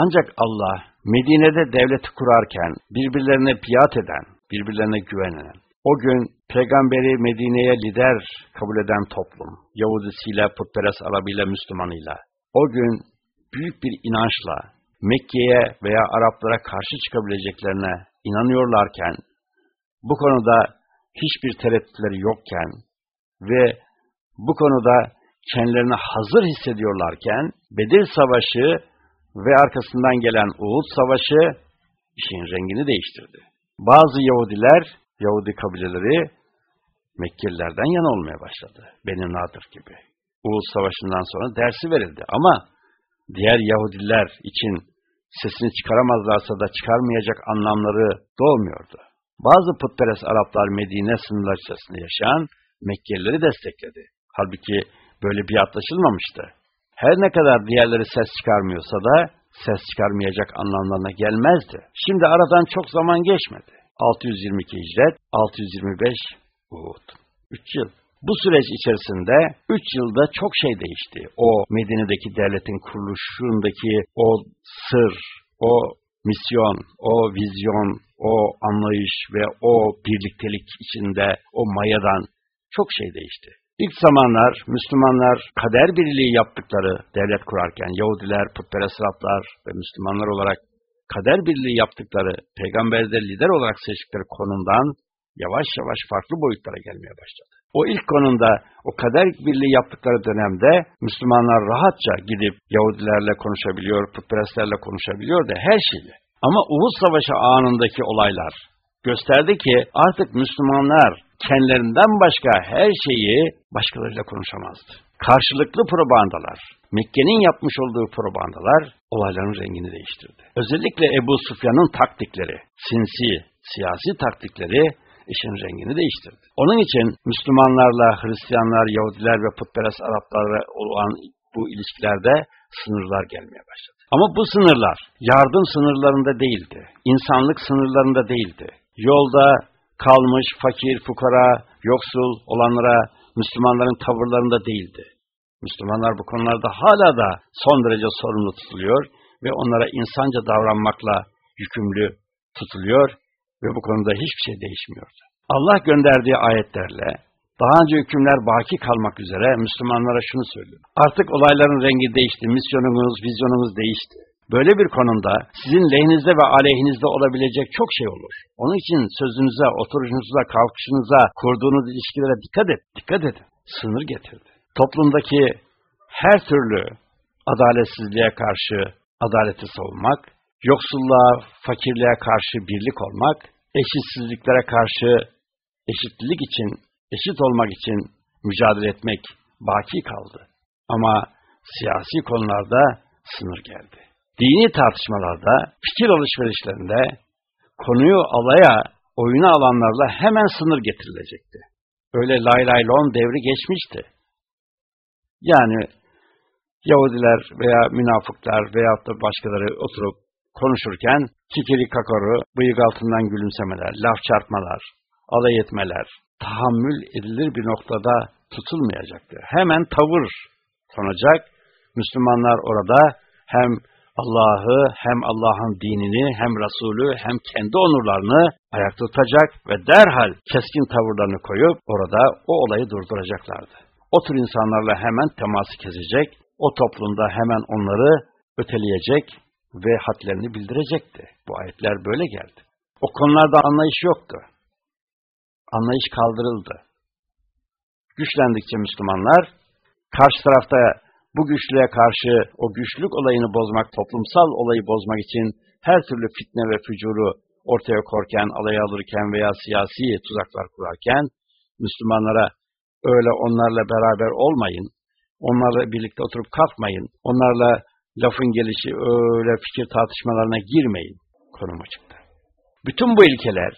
Ancak Allah Medine'de devleti kurarken birbirlerine biat eden, birbirlerine güvenen, o gün peygamberi Medine'ye lider kabul eden toplum, Yahudisiyle, putperest Arabıyla, Müslümanıyla, o gün büyük bir inançla Mekke'ye veya Araplara karşı çıkabileceklerine inanıyorlarken, bu konuda hiçbir tereddütleri yokken ve bu konuda kendilerini hazır hissediyorlarken, Bedir Savaşı ve arkasından gelen Uhud Savaşı işin rengini değiştirdi. Bazı Yahudiler, Yahudi kabileleri Mekkelilerden yana olmaya başladı. Benim Nadir gibi. Uhud Savaşı'ndan sonra dersi verildi ama diğer Yahudiler için sesini çıkaramazlarsa da çıkarmayacak anlamları doğmuyordu. Bazı putperest Araplar Medine sınırlar içerisinde yaşayan Mekkelileri destekledi. Halbuki böyle bir atlaşılmamıştı. Her ne kadar diğerleri ses çıkarmıyorsa da ses çıkarmayacak anlamlarına gelmezdi. Şimdi aradan çok zaman geçmedi. 622 Hicret, 625 Uhud. 3 yıl. Bu süreç içerisinde 3 yılda çok şey değişti. O Medine'deki devletin kuruluşundaki o sır, o misyon, o vizyon, o anlayış ve o birliktelik içinde o mayadan çok şey değişti. İlk zamanlar Müslümanlar kader birliği yaptıkları devlet kurarken Yahudiler, putperest Araplar ve Müslümanlar olarak kader birliği yaptıkları peygamberde lider olarak seçtikleri konumdan yavaş yavaş farklı boyutlara gelmeye başladı. O ilk konumda o kader birliği yaptıkları dönemde Müslümanlar rahatça gidip Yahudilerle konuşabiliyor, putperestlerle konuşabiliyor da her şeyi. Ama Uhud Savaşı anındaki olaylar gösterdi ki artık Müslümanlar kendilerinden başka her şeyi başkalarıyla konuşamazdı. Karşılıklı propagandalar, Mekke'nin yapmış olduğu propagandalar olayların rengini değiştirdi. Özellikle Ebu Sufyan'ın taktikleri, sinsi, siyasi taktikleri işin rengini değiştirdi. Onun için Müslümanlarla Hristiyanlar, Yahudiler ve putperest Araplarla olan bu ilişkilerde sınırlar gelmeye başladı. Ama bu sınırlar yardım sınırlarında değildi. insanlık sınırlarında değildi. Yolda kalmış fakir, fukara, yoksul olanlara Müslümanların tavırlarında değildi. Müslümanlar bu konularda hala da son derece sorumlu tutuluyor ve onlara insanca davranmakla yükümlü tutuluyor ve bu konuda hiçbir şey değişmiyordu. Allah gönderdiği ayetlerle daha önce hükümler baki kalmak üzere Müslümanlara şunu söylüyor. Artık olayların rengi değişti, misyonunuz, vizyonunuz değişti. Böyle bir konumda sizin lehinizde ve aleyhinizde olabilecek çok şey olur. Onun için sözünüze, oturuşunuza, kalkışınıza, kurduğunuz ilişkilere dikkat et, dikkat edin. Sınır getirdi. Toplumdaki her türlü adaletsizliğe karşı adaleti savunmak, yoksulluğa, fakirliğe karşı birlik olmak, eşitsizliklere karşı eşitlik için, eşit olmak için mücadele etmek baki kaldı. Ama siyasi konularda sınır geldi. Dini tartışmalarda, fikir alışverişlerinde konuyu alaya, oyuna alanlarla hemen sınır getirilecekti. Öyle lay lay lon devri geçmişti. Yani Yahudiler veya münafıklar veya da başkaları oturup konuşurken kikiri kakaru, bıyık altından gülümsemeler, laf çarpmalar, alay etmeler tahammül edilir bir noktada tutulmayacaktır. Hemen tavır konacak. Müslümanlar orada hem Allah'ı hem Allah'ın dinini hem Resulü hem kendi onurlarını ayakta tutacak ve derhal keskin tavırlarını koyup orada o olayı durduracaklardı. O tür insanlarla hemen teması kesecek, o toplumda hemen onları öteleyecek ve hadlerini bildirecekti. Bu ayetler böyle geldi. O konularda anlayış yoktu. Anlayış kaldırıldı. Güçlendikçe Müslümanlar, karşı tarafta bu güçlüğe karşı o güçlük olayını bozmak, toplumsal olayı bozmak için her türlü fitne ve fücuru ortaya korken, alaya alırken veya siyasi tuzaklar kurarken, Müslümanlara öyle onlarla beraber olmayın, onlarla birlikte oturup kalkmayın, onlarla lafın gelişi öyle fikir tartışmalarına girmeyin konumu çıktı. Bütün bu ilkeler,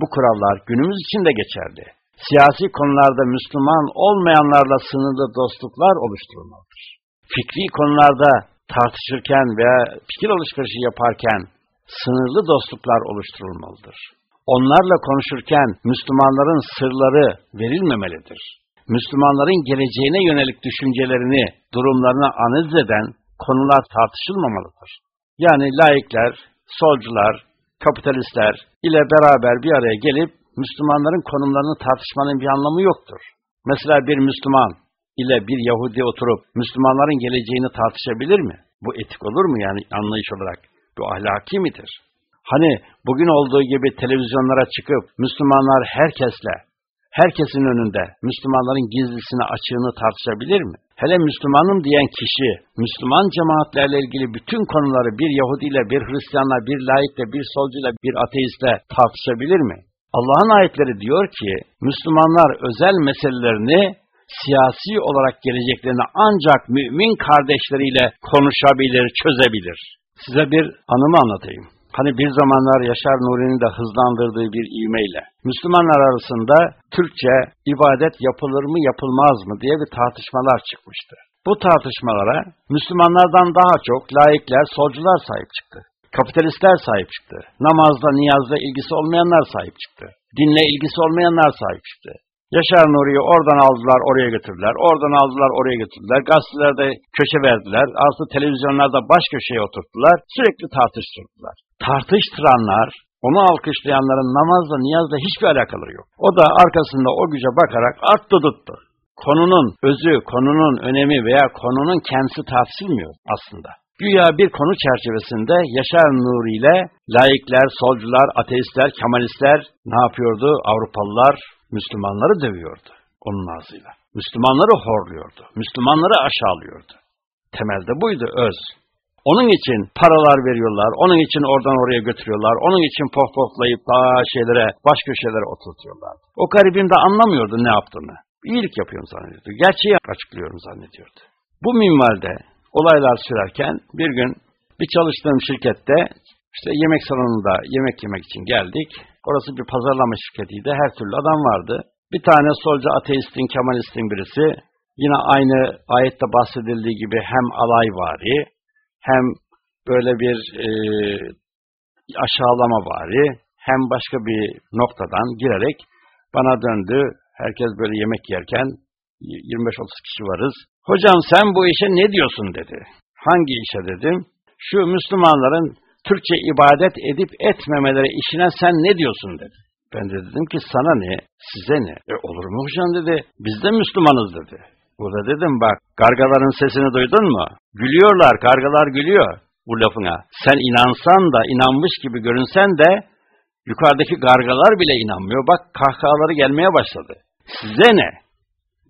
bu kurallar günümüz için de geçerli. Siyasi konularda Müslüman olmayanlarla sınırlı dostluklar oluşturulmalıdır. Fikri konularda tartışırken veya fikir alışverişi yaparken sınırlı dostluklar oluşturulmalıdır. Onlarla konuşurken Müslümanların sırları verilmemelidir. Müslümanların geleceğine yönelik düşüncelerini, durumlarını analiz eden konular tartışılmamalıdır. Yani laikler, solcular, kapitalistler ile beraber bir araya gelip Müslümanların konumlarını tartışmanın bir anlamı yoktur. Mesela bir Müslüman ile bir Yahudi oturup Müslümanların geleceğini tartışabilir mi? Bu etik olur mu yani anlayış olarak? Bu ahlaki midir? Hani bugün olduğu gibi televizyonlara çıkıp Müslümanlar herkesle, herkesin önünde Müslümanların gizlisini açığını tartışabilir mi? Hele Müslümanım diyen kişi, Müslüman cemaatlerle ilgili bütün konuları bir Yahudiyle, bir Hristiyanla, bir laikle, bir solcuyla, bir ateistle tartışabilir mi? Allah'ın ayetleri diyor ki, Müslümanlar özel meselelerini siyasi olarak geleceklerini ancak mümin kardeşleriyle konuşabilir, çözebilir. Size bir anımı anlatayım. Hani bir zamanlar Yaşar Nuri'nin de hızlandırdığı bir ivmeyle Müslümanlar arasında Türkçe ibadet yapılır mı yapılmaz mı diye bir tartışmalar çıkmıştı. Bu tartışmalara Müslümanlardan daha çok laikler, solcular sahip çıktı. Kapitalistler sahip çıktı. Namazla, niyazla ilgisi olmayanlar sahip çıktı. Dinle ilgisi olmayanlar sahip çıktı. Yaşar Nuri'yi oradan aldılar, oraya götürdüler. Oradan aldılar, oraya götürdüler. Gazetelerde köşe verdiler. Aslında televizyonlarda baş köşeye oturttular. Sürekli tartıştırdılar. Tartıştıranlar, onu alkışlayanların namazla, niyazla hiçbir alakaları yok. O da arkasında o güce bakarak attı tuttu. Konunun özü, konunun önemi veya konunun kendisi tartışılmıyor aslında. Güya bir konu çerçevesinde Yaşar Nuri ile laikler, solcular, ateistler, kemalistler ne yapıyordu? Avrupalılar Müslümanları dövüyordu onun ağzıyla. Müslümanları horluyordu. Müslümanları aşağılıyordu. Temelde buydu öz. Onun için paralar veriyorlar, onun için oradan oraya götürüyorlar, onun için pohpohlayıp daha şeylere, baş köşelere oturtuyorlar. O garibim de anlamıyordu ne yaptığını. İyilik yapıyorum zannediyordu. Gerçeği açıklıyorum zannediyordu. Bu minvalde olaylar sürerken bir gün bir çalıştığım şirkette işte yemek salonunda yemek yemek için geldik. Orası bir pazarlama şirketiydi. Her türlü adam vardı. Bir tane solcu ateistin, kemalistin birisi yine aynı ayette bahsedildiği gibi hem alayvari hem böyle bir e, aşağılama vari hem başka bir noktadan girerek bana döndü. Herkes böyle yemek yerken 25-30 kişi varız. Hocam sen bu işe ne diyorsun dedi. Hangi işe dedim. Şu Müslümanların Türkçe ibadet edip etmemeleri işine sen ne diyorsun dedi. Ben de dedim ki sana ne, size ne? E olur mu hocam dedi, biz de Müslümanız dedi. Burada dedim bak, gargaların sesini duydun mu? Gülüyorlar, kargalar gülüyor bu lafına. Sen inansan da, inanmış gibi görünsen de, yukarıdaki gargalar bile inanmıyor. Bak kahkahaları gelmeye başladı. Size ne?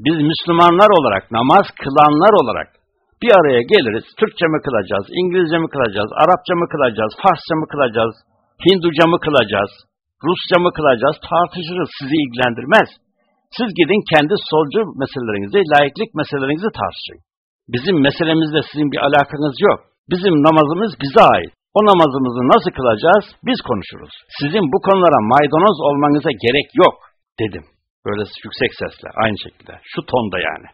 Biz Müslümanlar olarak, namaz kılanlar olarak bir araya geliriz. Türkçe mi kılacağız, İngilizce mi kılacağız, Arapça mı kılacağız, Farsça mı kılacağız, Hinduca mı kılacağız, Rusça mı kılacağız tartışırız. Sizi ilgilendirmez. Siz gidin kendi solcu meselelerinizi, laiklik meselerinizi tartışın. Bizim meselemizle sizin bir alakanız yok. Bizim namazımız bize ait. O namazımızı nasıl kılacağız biz konuşuruz. Sizin bu konulara maydanoz olmanıza gerek yok dedim. Böyle yüksek sesle aynı şekilde. Şu tonda yani.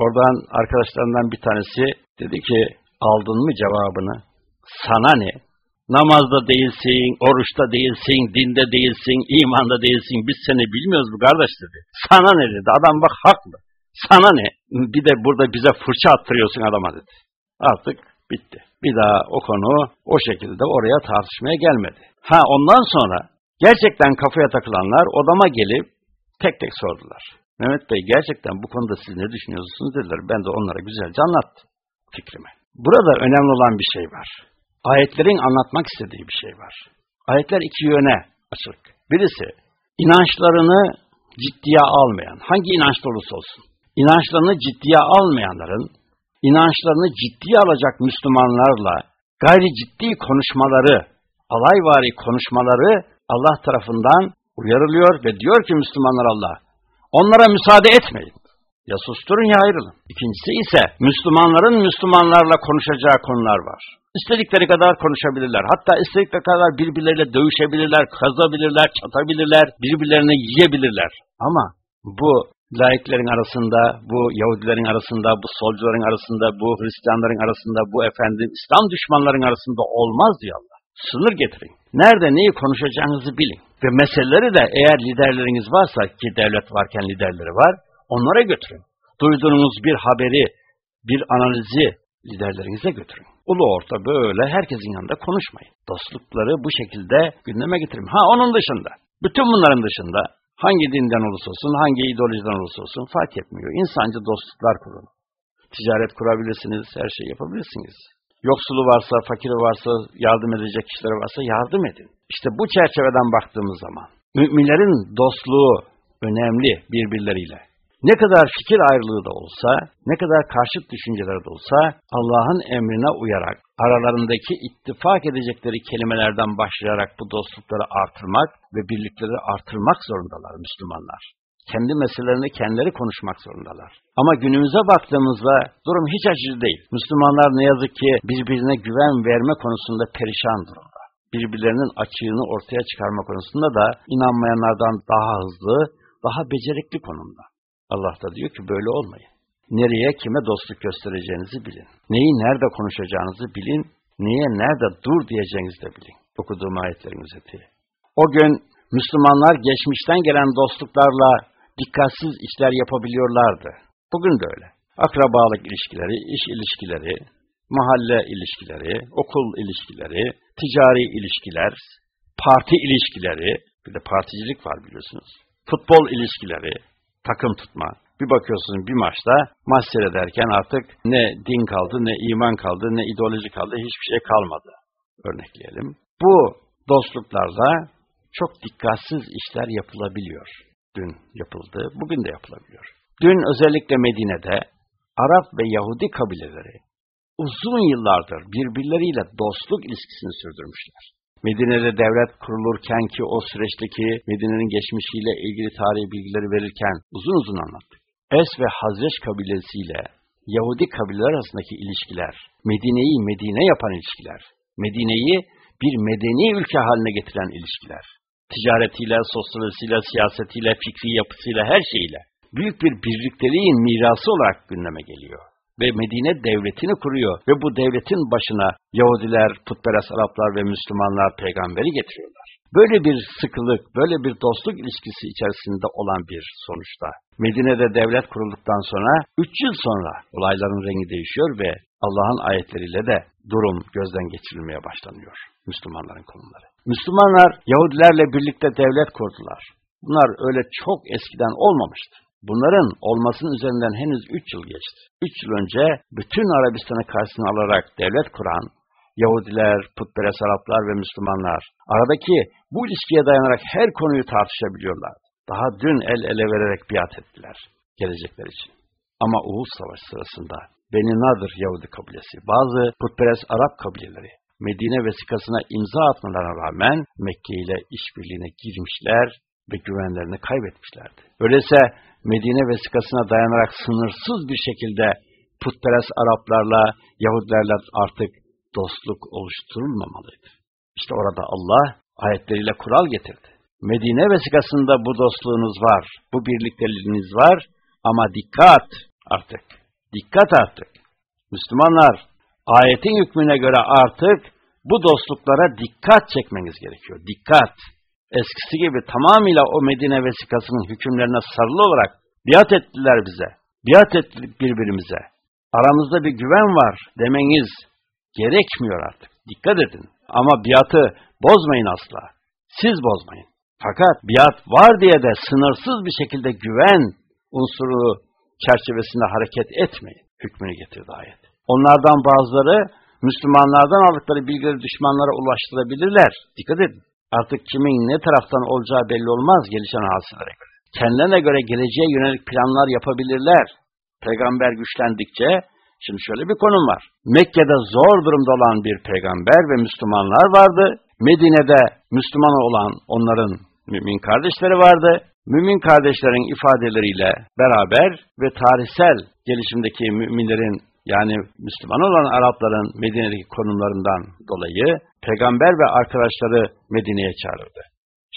Oradan arkadaşlarından bir tanesi dedi ki aldın mı cevabını? Sana ne? Namazda değilsin, oruçta değilsin, dinde değilsin, imanda değilsin. Biz seni bilmiyoruz bu kardeş dedi. Sana ne dedi? Adam bak haklı. Sana ne? Bir de burada bize fırça attırıyorsun adama dedi. Artık bitti. Bir daha o konu o şekilde oraya tartışmaya gelmedi. Ha ondan sonra gerçekten kafaya takılanlar odama gelip tek tek sordular. Mehmet Bey gerçekten bu konuda siz ne düşünüyorsunuz dediler. Ben de onlara güzelce anlattım fikrimi. Burada önemli olan bir şey var. Ayetlerin anlatmak istediği bir şey var. Ayetler iki yöne açık. Birisi inançlarını ciddiye almayan, hangi inançta olursa olsun, inançlarını ciddiye almayanların, inançlarını ciddiye alacak Müslümanlarla gayri ciddi konuşmaları, alayvari konuşmaları Allah tarafından uyarılıyor ve diyor ki Müslümanlar Allah, onlara müsaade etmeyin. Ya susturun ya ayrılın. İkincisi ise Müslümanların Müslümanlarla konuşacağı konular var. İstedikleri kadar konuşabilirler. Hatta istedikleri kadar birbirleriyle dövüşebilirler, kazabilirler, çatabilirler, birbirlerini yiyebilirler. Ama bu laiklerin arasında, bu Yahudilerin arasında, bu solcuların arasında, bu Hristiyanların arasında, bu efendim İslam düşmanların arasında olmaz diyor Allah. Sınır getirin. Nerede neyi konuşacağınızı bilin. Ve meseleleri de eğer liderleriniz varsa ki devlet varken liderleri var, onlara götürün. Duyduğunuz bir haberi, bir analizi liderlerinize götürün. Ulu orta böyle herkesin yanında konuşmayın. Dostlukları bu şekilde gündeme getirin. Ha onun dışında, bütün bunların dışında hangi dinden olursa olsun, hangi ideolojiden olursa olsun fark etmiyor. İnsancı dostluklar kurun. Ticaret kurabilirsiniz, her şeyi yapabilirsiniz. Yoksulu varsa, fakiri varsa, yardım edecek kişileri varsa yardım edin. İşte bu çerçeveden baktığımız zaman müminlerin dostluğu önemli birbirleriyle. Ne kadar fikir ayrılığı da olsa, ne kadar karşıt düşünceler de olsa Allah'ın emrine uyarak aralarındaki ittifak edecekleri kelimelerden başlayarak bu dostlukları artırmak ve birlikleri artırmak zorundalar Müslümanlar. Kendi meselelerini kendileri konuşmak zorundalar. Ama günümüze baktığımızda durum hiç acı değil. Müslümanlar ne yazık ki birbirine güven verme konusunda perişan durumda. Birbirlerinin açığını ortaya çıkarma konusunda da inanmayanlardan daha hızlı, daha becerikli konumda. Allah da diyor ki böyle olmayın. Nereye kime dostluk göstereceğinizi bilin. Neyi nerede konuşacağınızı bilin. Neye nerede dur diyeceğinizi de bilin. Okuduğum ayetlerin özeti. O gün Müslümanlar geçmişten gelen dostluklarla dikkatsiz işler yapabiliyorlardı. Bugün de öyle. Akrabalık ilişkileri, iş ilişkileri, mahalle ilişkileri, okul ilişkileri, ticari ilişkiler, parti ilişkileri, bir de particilik var biliyorsunuz. Futbol ilişkileri, takım tutma. Bir bakıyorsunuz bir maçta maç seyrederken artık ne din kaldı, ne iman kaldı, ne ideoloji kaldı, hiçbir şey kalmadı. Örnekleyelim. Bu dostluklarda çok dikkatsiz işler yapılabiliyor. Dün yapıldı, bugün de yapılabiliyor. Dün özellikle Medine'de Arap ve Yahudi kabileleri uzun yıllardır birbirleriyle dostluk ilişkisini sürdürmüşler. Medine'de devlet kurulurken ki o süreçteki Medine'nin geçmişiyle ilgili tarihi bilgileri verirken uzun uzun anlattık. Es ve Hazreç kabilesiyle Yahudi kabileler arasındaki ilişkiler, Medine'yi Medine yapan ilişkiler, Medine'yi bir medeni ülke haline getiren ilişkiler, ticaretiyle, sosyalisiyle, siyasetiyle, fikri yapısıyla, her şeyle büyük bir birlikteliğin mirası olarak gündeme geliyor ve Medine devletini kuruyor ve bu devletin başına Yahudiler, putperest Araplar ve Müslümanlar peygamberi getiriyorlar. Böyle bir sıkılık, böyle bir dostluk ilişkisi içerisinde olan bir sonuçta. Medine'de devlet kurulduktan sonra 3 yıl sonra olayların rengi değişiyor ve Allah'ın ayetleriyle de durum gözden geçirilmeye başlanıyor. Müslümanların konumları. Müslümanlar Yahudilerle birlikte devlet kurdular. Bunlar öyle çok eskiden olmamıştı. Bunların olmasının üzerinden henüz üç yıl geçti. Üç yıl önce bütün Arabistan'ı karşısına alarak devlet kuran Yahudiler, putperest Araplar ve Müslümanlar aradaki bu ilişkiye dayanarak her konuyu tartışabiliyorlar. Daha dün el ele vererek biat ettiler gelecekler için. Ama Uhud Savaşı sırasında Beni Nadir Yahudi kabilesi, bazı putperest Arap kabileleri Medine vesikasına imza atmalarına rağmen Mekke ile işbirliğine girmişler ve güvenlerini kaybetmişlerdi. Öyleyse Medine vesikasına dayanarak sınırsız bir şekilde putperest Araplarla, Yahudilerle artık dostluk oluşturulmamalıydı. İşte orada Allah ayetleriyle kural getirdi. Medine vesikasında bu dostluğunuz var, bu birlikteliğiniz var ama dikkat artık, dikkat artık. Müslümanlar, ayetin hükmüne göre artık bu dostluklara dikkat çekmeniz gerekiyor. Dikkat! eskisi gibi tamamıyla o Medine vesikasının hükümlerine sarılı olarak biat ettiler bize. Biat ettik birbirimize. Aramızda bir güven var demeniz gerekmiyor artık. Dikkat edin. Ama biatı bozmayın asla. Siz bozmayın. Fakat biat var diye de sınırsız bir şekilde güven unsuru çerçevesinde hareket etmeyin. Hükmünü getirdi ayet. Onlardan bazıları Müslümanlardan aldıkları bilgileri düşmanlara ulaştırabilirler. Dikkat edin. Artık kimin ne taraftan olacağı belli olmaz gelişen hadiselere göre. Kendilerine göre geleceğe yönelik planlar yapabilirler. Peygamber güçlendikçe, şimdi şöyle bir konum var. Mekke'de zor durumda olan bir peygamber ve Müslümanlar vardı. Medine'de Müslüman olan onların mümin kardeşleri vardı. Mümin kardeşlerin ifadeleriyle beraber ve tarihsel gelişimdeki müminlerin yani Müslüman olan Arapların Medine'deki konumlarından dolayı peygamber ve arkadaşları Medine'ye çağırırdı.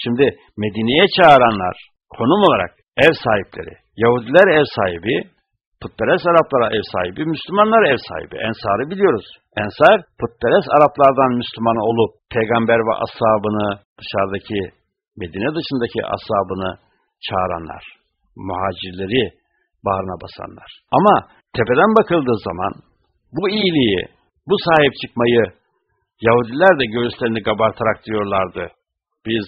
Şimdi Medine'ye çağıranlar konum olarak ev sahipleri, Yahudiler ev sahibi, putperest Araplara ev sahibi, Müslümanlar ev sahibi. Ensarı biliyoruz. Ensar, putperest Araplardan Müslüman olup peygamber ve ashabını dışarıdaki, Medine dışındaki ashabını çağıranlar, muhacirleri bağrına basanlar. Ama tepeden bakıldığı zaman bu iyiliği, bu sahip çıkmayı Yahudiler de göğüslerini kabartarak diyorlardı. Biz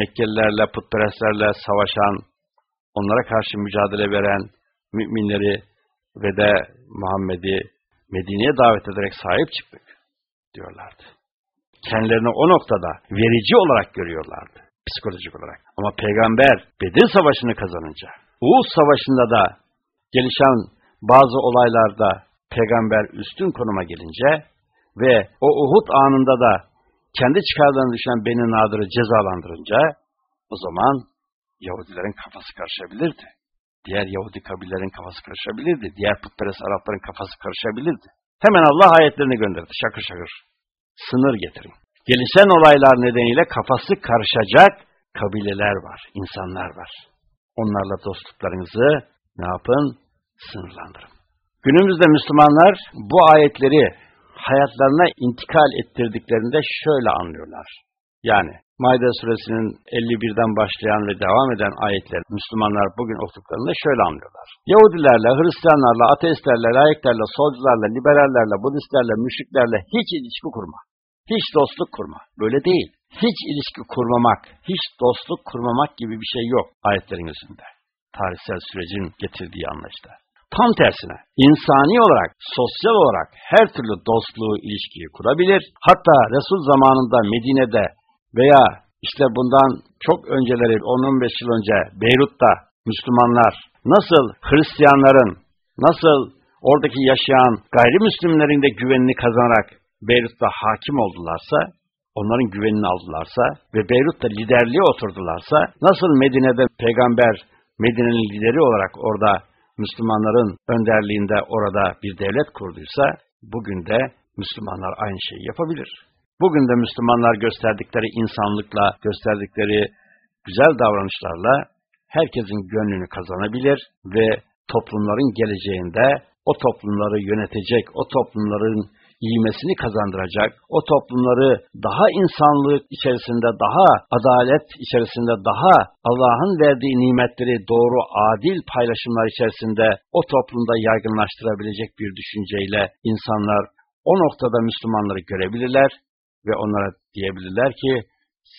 Mekkelilerle, putperestlerle savaşan, onlara karşı mücadele veren müminleri ve de Muhammed'i Medine'ye davet ederek sahip çıktık diyorlardı. Kendilerini o noktada verici olarak görüyorlardı psikolojik olarak. Ama peygamber Bedir Savaşı'nı kazanınca, Uğuz Savaşı'nda da gelişen bazı olaylarda peygamber üstün konuma gelince ve o Uhud anında da kendi çıkarlarına düşen Beni Nadır'ı cezalandırınca o zaman Yahudilerin kafası karışabilirdi. Diğer Yahudi kabillerin kafası karışabilirdi. Diğer putperest Arapların kafası karışabilirdi. Hemen Allah ayetlerini gönderdi. Şakır şakır. Sınır getirin. Gelişen olaylar nedeniyle kafası karışacak kabileler var, insanlar var. Onlarla dostluklarınızı ne yapın? Sınırlandırın. Günümüzde Müslümanlar bu ayetleri hayatlarına intikal ettirdiklerinde şöyle anlıyorlar. Yani Maide suresinin 51'den başlayan ve devam eden ayetler Müslümanlar bugün okuduklarında şöyle anlıyorlar. Yahudilerle, Hristiyanlarla, ateistlerle, layıklarla, solcularla, liberallerle, Budistlerle, müşriklerle hiç ilişki kurma. Hiç dostluk kurma. Böyle değil. Hiç ilişki kurmamak, hiç dostluk kurmamak gibi bir şey yok ayetlerin yüzünde. Tarihsel sürecin getirdiği anlayışta. Tam tersine insani olarak, sosyal olarak her türlü dostluğu, ilişkiyi kurabilir. Hatta Resul zamanında Medine'de veya işte bundan çok önceleri 10-15 yıl önce Beyrut'ta Müslümanlar nasıl Hristiyanların, nasıl oradaki yaşayan gayrimüslimlerin de güvenini kazanarak Beyrut'ta hakim oldularsa, onların güvenini aldılarsa ve Beyrut'ta liderliğe oturdularsa, nasıl Medine'de peygamber Medine'nin lideri olarak orada Müslümanların önderliğinde orada bir devlet kurduysa, bugün de Müslümanlar aynı şeyi yapabilir. Bugün de Müslümanlar gösterdikleri insanlıkla, gösterdikleri güzel davranışlarla herkesin gönlünü kazanabilir ve toplumların geleceğinde o toplumları yönetecek, o toplumların iyimesini kazandıracak, o toplumları daha insanlık içerisinde, daha adalet içerisinde, daha Allah'ın verdiği nimetleri doğru, adil paylaşımlar içerisinde o toplumda yaygınlaştırabilecek bir düşünceyle insanlar o noktada Müslümanları görebilirler ve onlara diyebilirler ki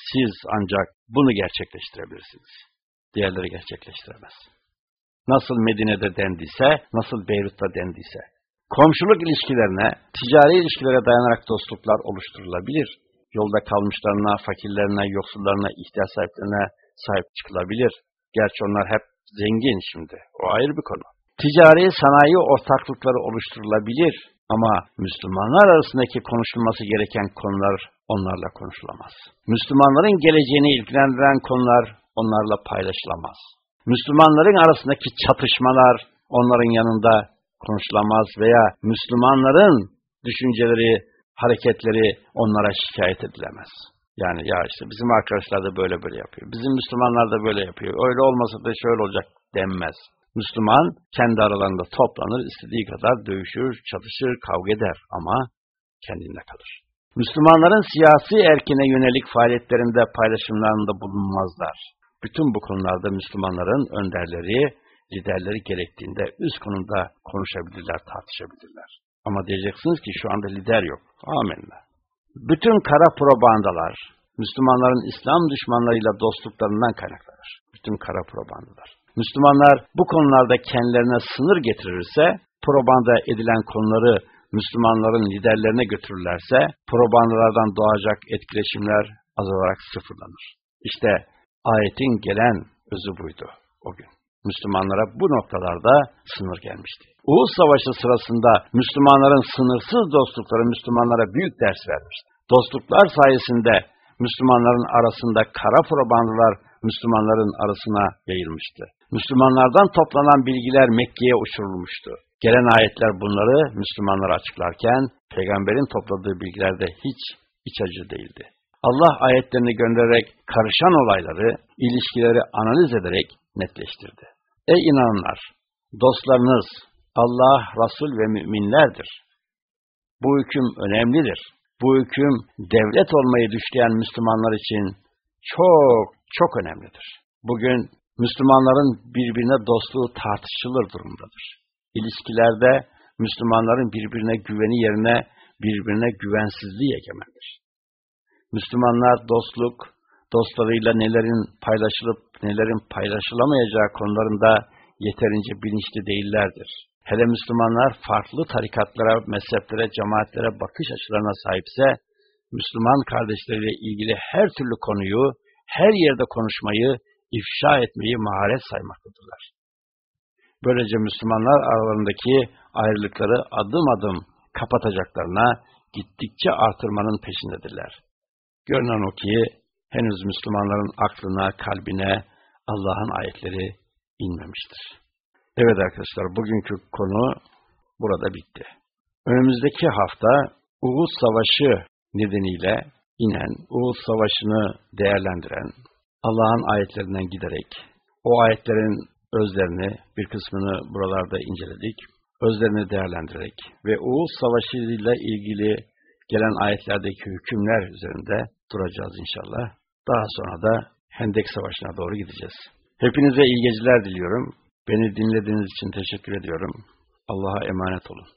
siz ancak bunu gerçekleştirebilirsiniz. Diğerleri gerçekleştiremez. Nasıl Medine'de dendiyse, nasıl Beyrut'ta dendiyse, komşuluk ilişkilerine, ticari ilişkilere dayanarak dostluklar oluşturulabilir. Yolda kalmışlarına, fakirlerine, yoksullarına, ihtiyaç sahiplerine sahip çıkılabilir. Gerçi onlar hep zengin şimdi. O ayrı bir konu. Ticari sanayi ortaklıkları oluşturulabilir. Ama Müslümanlar arasındaki konuşulması gereken konular onlarla konuşulamaz. Müslümanların geleceğini ilgilendiren konular onlarla paylaşılamaz. Müslümanların arasındaki çatışmalar onların yanında konuşulamaz veya Müslümanların düşünceleri, hareketleri onlara şikayet edilemez. Yani ya işte bizim arkadaşlar da böyle böyle yapıyor. Bizim Müslümanlar da böyle yapıyor. Öyle olmasa da şöyle olacak denmez. Müslüman kendi aralarında toplanır, istediği kadar dövüşür, çatışır, kavga eder ama kendinde kalır. Müslümanların siyasi erkine yönelik faaliyetlerinde paylaşımlarında bulunmazlar. Bütün bu konularda Müslümanların önderleri, liderleri gerektiğinde üst konuda konuşabilirler, tartışabilirler. Ama diyeceksiniz ki şu anda lider yok. Amenna. Bütün kara propagandalar, Müslümanların İslam düşmanlarıyla dostluklarından kaynaklanır. Bütün kara propagandalar. Müslümanlar bu konularda kendilerine sınır getirirse, propaganda edilen konuları Müslümanların liderlerine götürürlerse, propagandalardan doğacak etkileşimler azalarak sıfırlanır. İşte ayetin gelen özü buydu o gün. Müslümanlara bu noktalarda sınır gelmişti. Uğuz Savaşı sırasında Müslümanların sınırsız dostlukları Müslümanlara büyük ders vermişti. Dostluklar sayesinde Müslümanların arasında kara propagandalar Müslümanların arasına yayılmıştı. Müslümanlardan toplanan bilgiler Mekke'ye uçurulmuştu. Gelen ayetler bunları Müslümanlara açıklarken, peygamberin topladığı bilgiler de hiç iç acı değildi. Allah ayetlerini göndererek karışan olayları, ilişkileri analiz ederek netleştirdi. Ey inananlar! Dostlarınız Allah, Resul ve müminlerdir. Bu hüküm önemlidir. Bu hüküm devlet olmayı düşleyen Müslümanlar için çok çok önemlidir. Bugün Müslümanların birbirine dostluğu tartışılır durumdadır. İlişkilerde Müslümanların birbirine güveni yerine birbirine güvensizliği egemendir. Müslümanlar dostluk, dostlarıyla nelerin paylaşılıp nelerin paylaşılamayacağı konularında yeterince bilinçli değillerdir. Hele Müslümanlar farklı tarikatlara, mezheplere, cemaatlere bakış açılarına sahipse, Müslüman kardeşleriyle ilgili her türlü konuyu, her yerde konuşmayı, ifşa etmeyi maharet saymaktadırlar. Böylece Müslümanlar aralarındaki ayrılıkları adım adım kapatacaklarına gittikçe artırmanın peşindedirler. Görünen o ki henüz Müslümanların aklına, kalbine Allah'ın ayetleri inmemiştir. Evet arkadaşlar bugünkü konu burada bitti. Önümüzdeki hafta Uhud Savaşı nedeniyle inen, Uhud Savaşı'nı değerlendiren, Allah'ın ayetlerinden giderek, o ayetlerin özlerini, bir kısmını buralarda inceledik, özlerini değerlendirerek ve Uhud Savaşı ile ilgili gelen ayetlerdeki hükümler üzerinde duracağız inşallah. Daha sonra da Hendek Savaşı'na doğru gideceğiz. Hepinize iyi geceler diliyorum. Beni dinlediğiniz için teşekkür ediyorum. Allah'a emanet olun.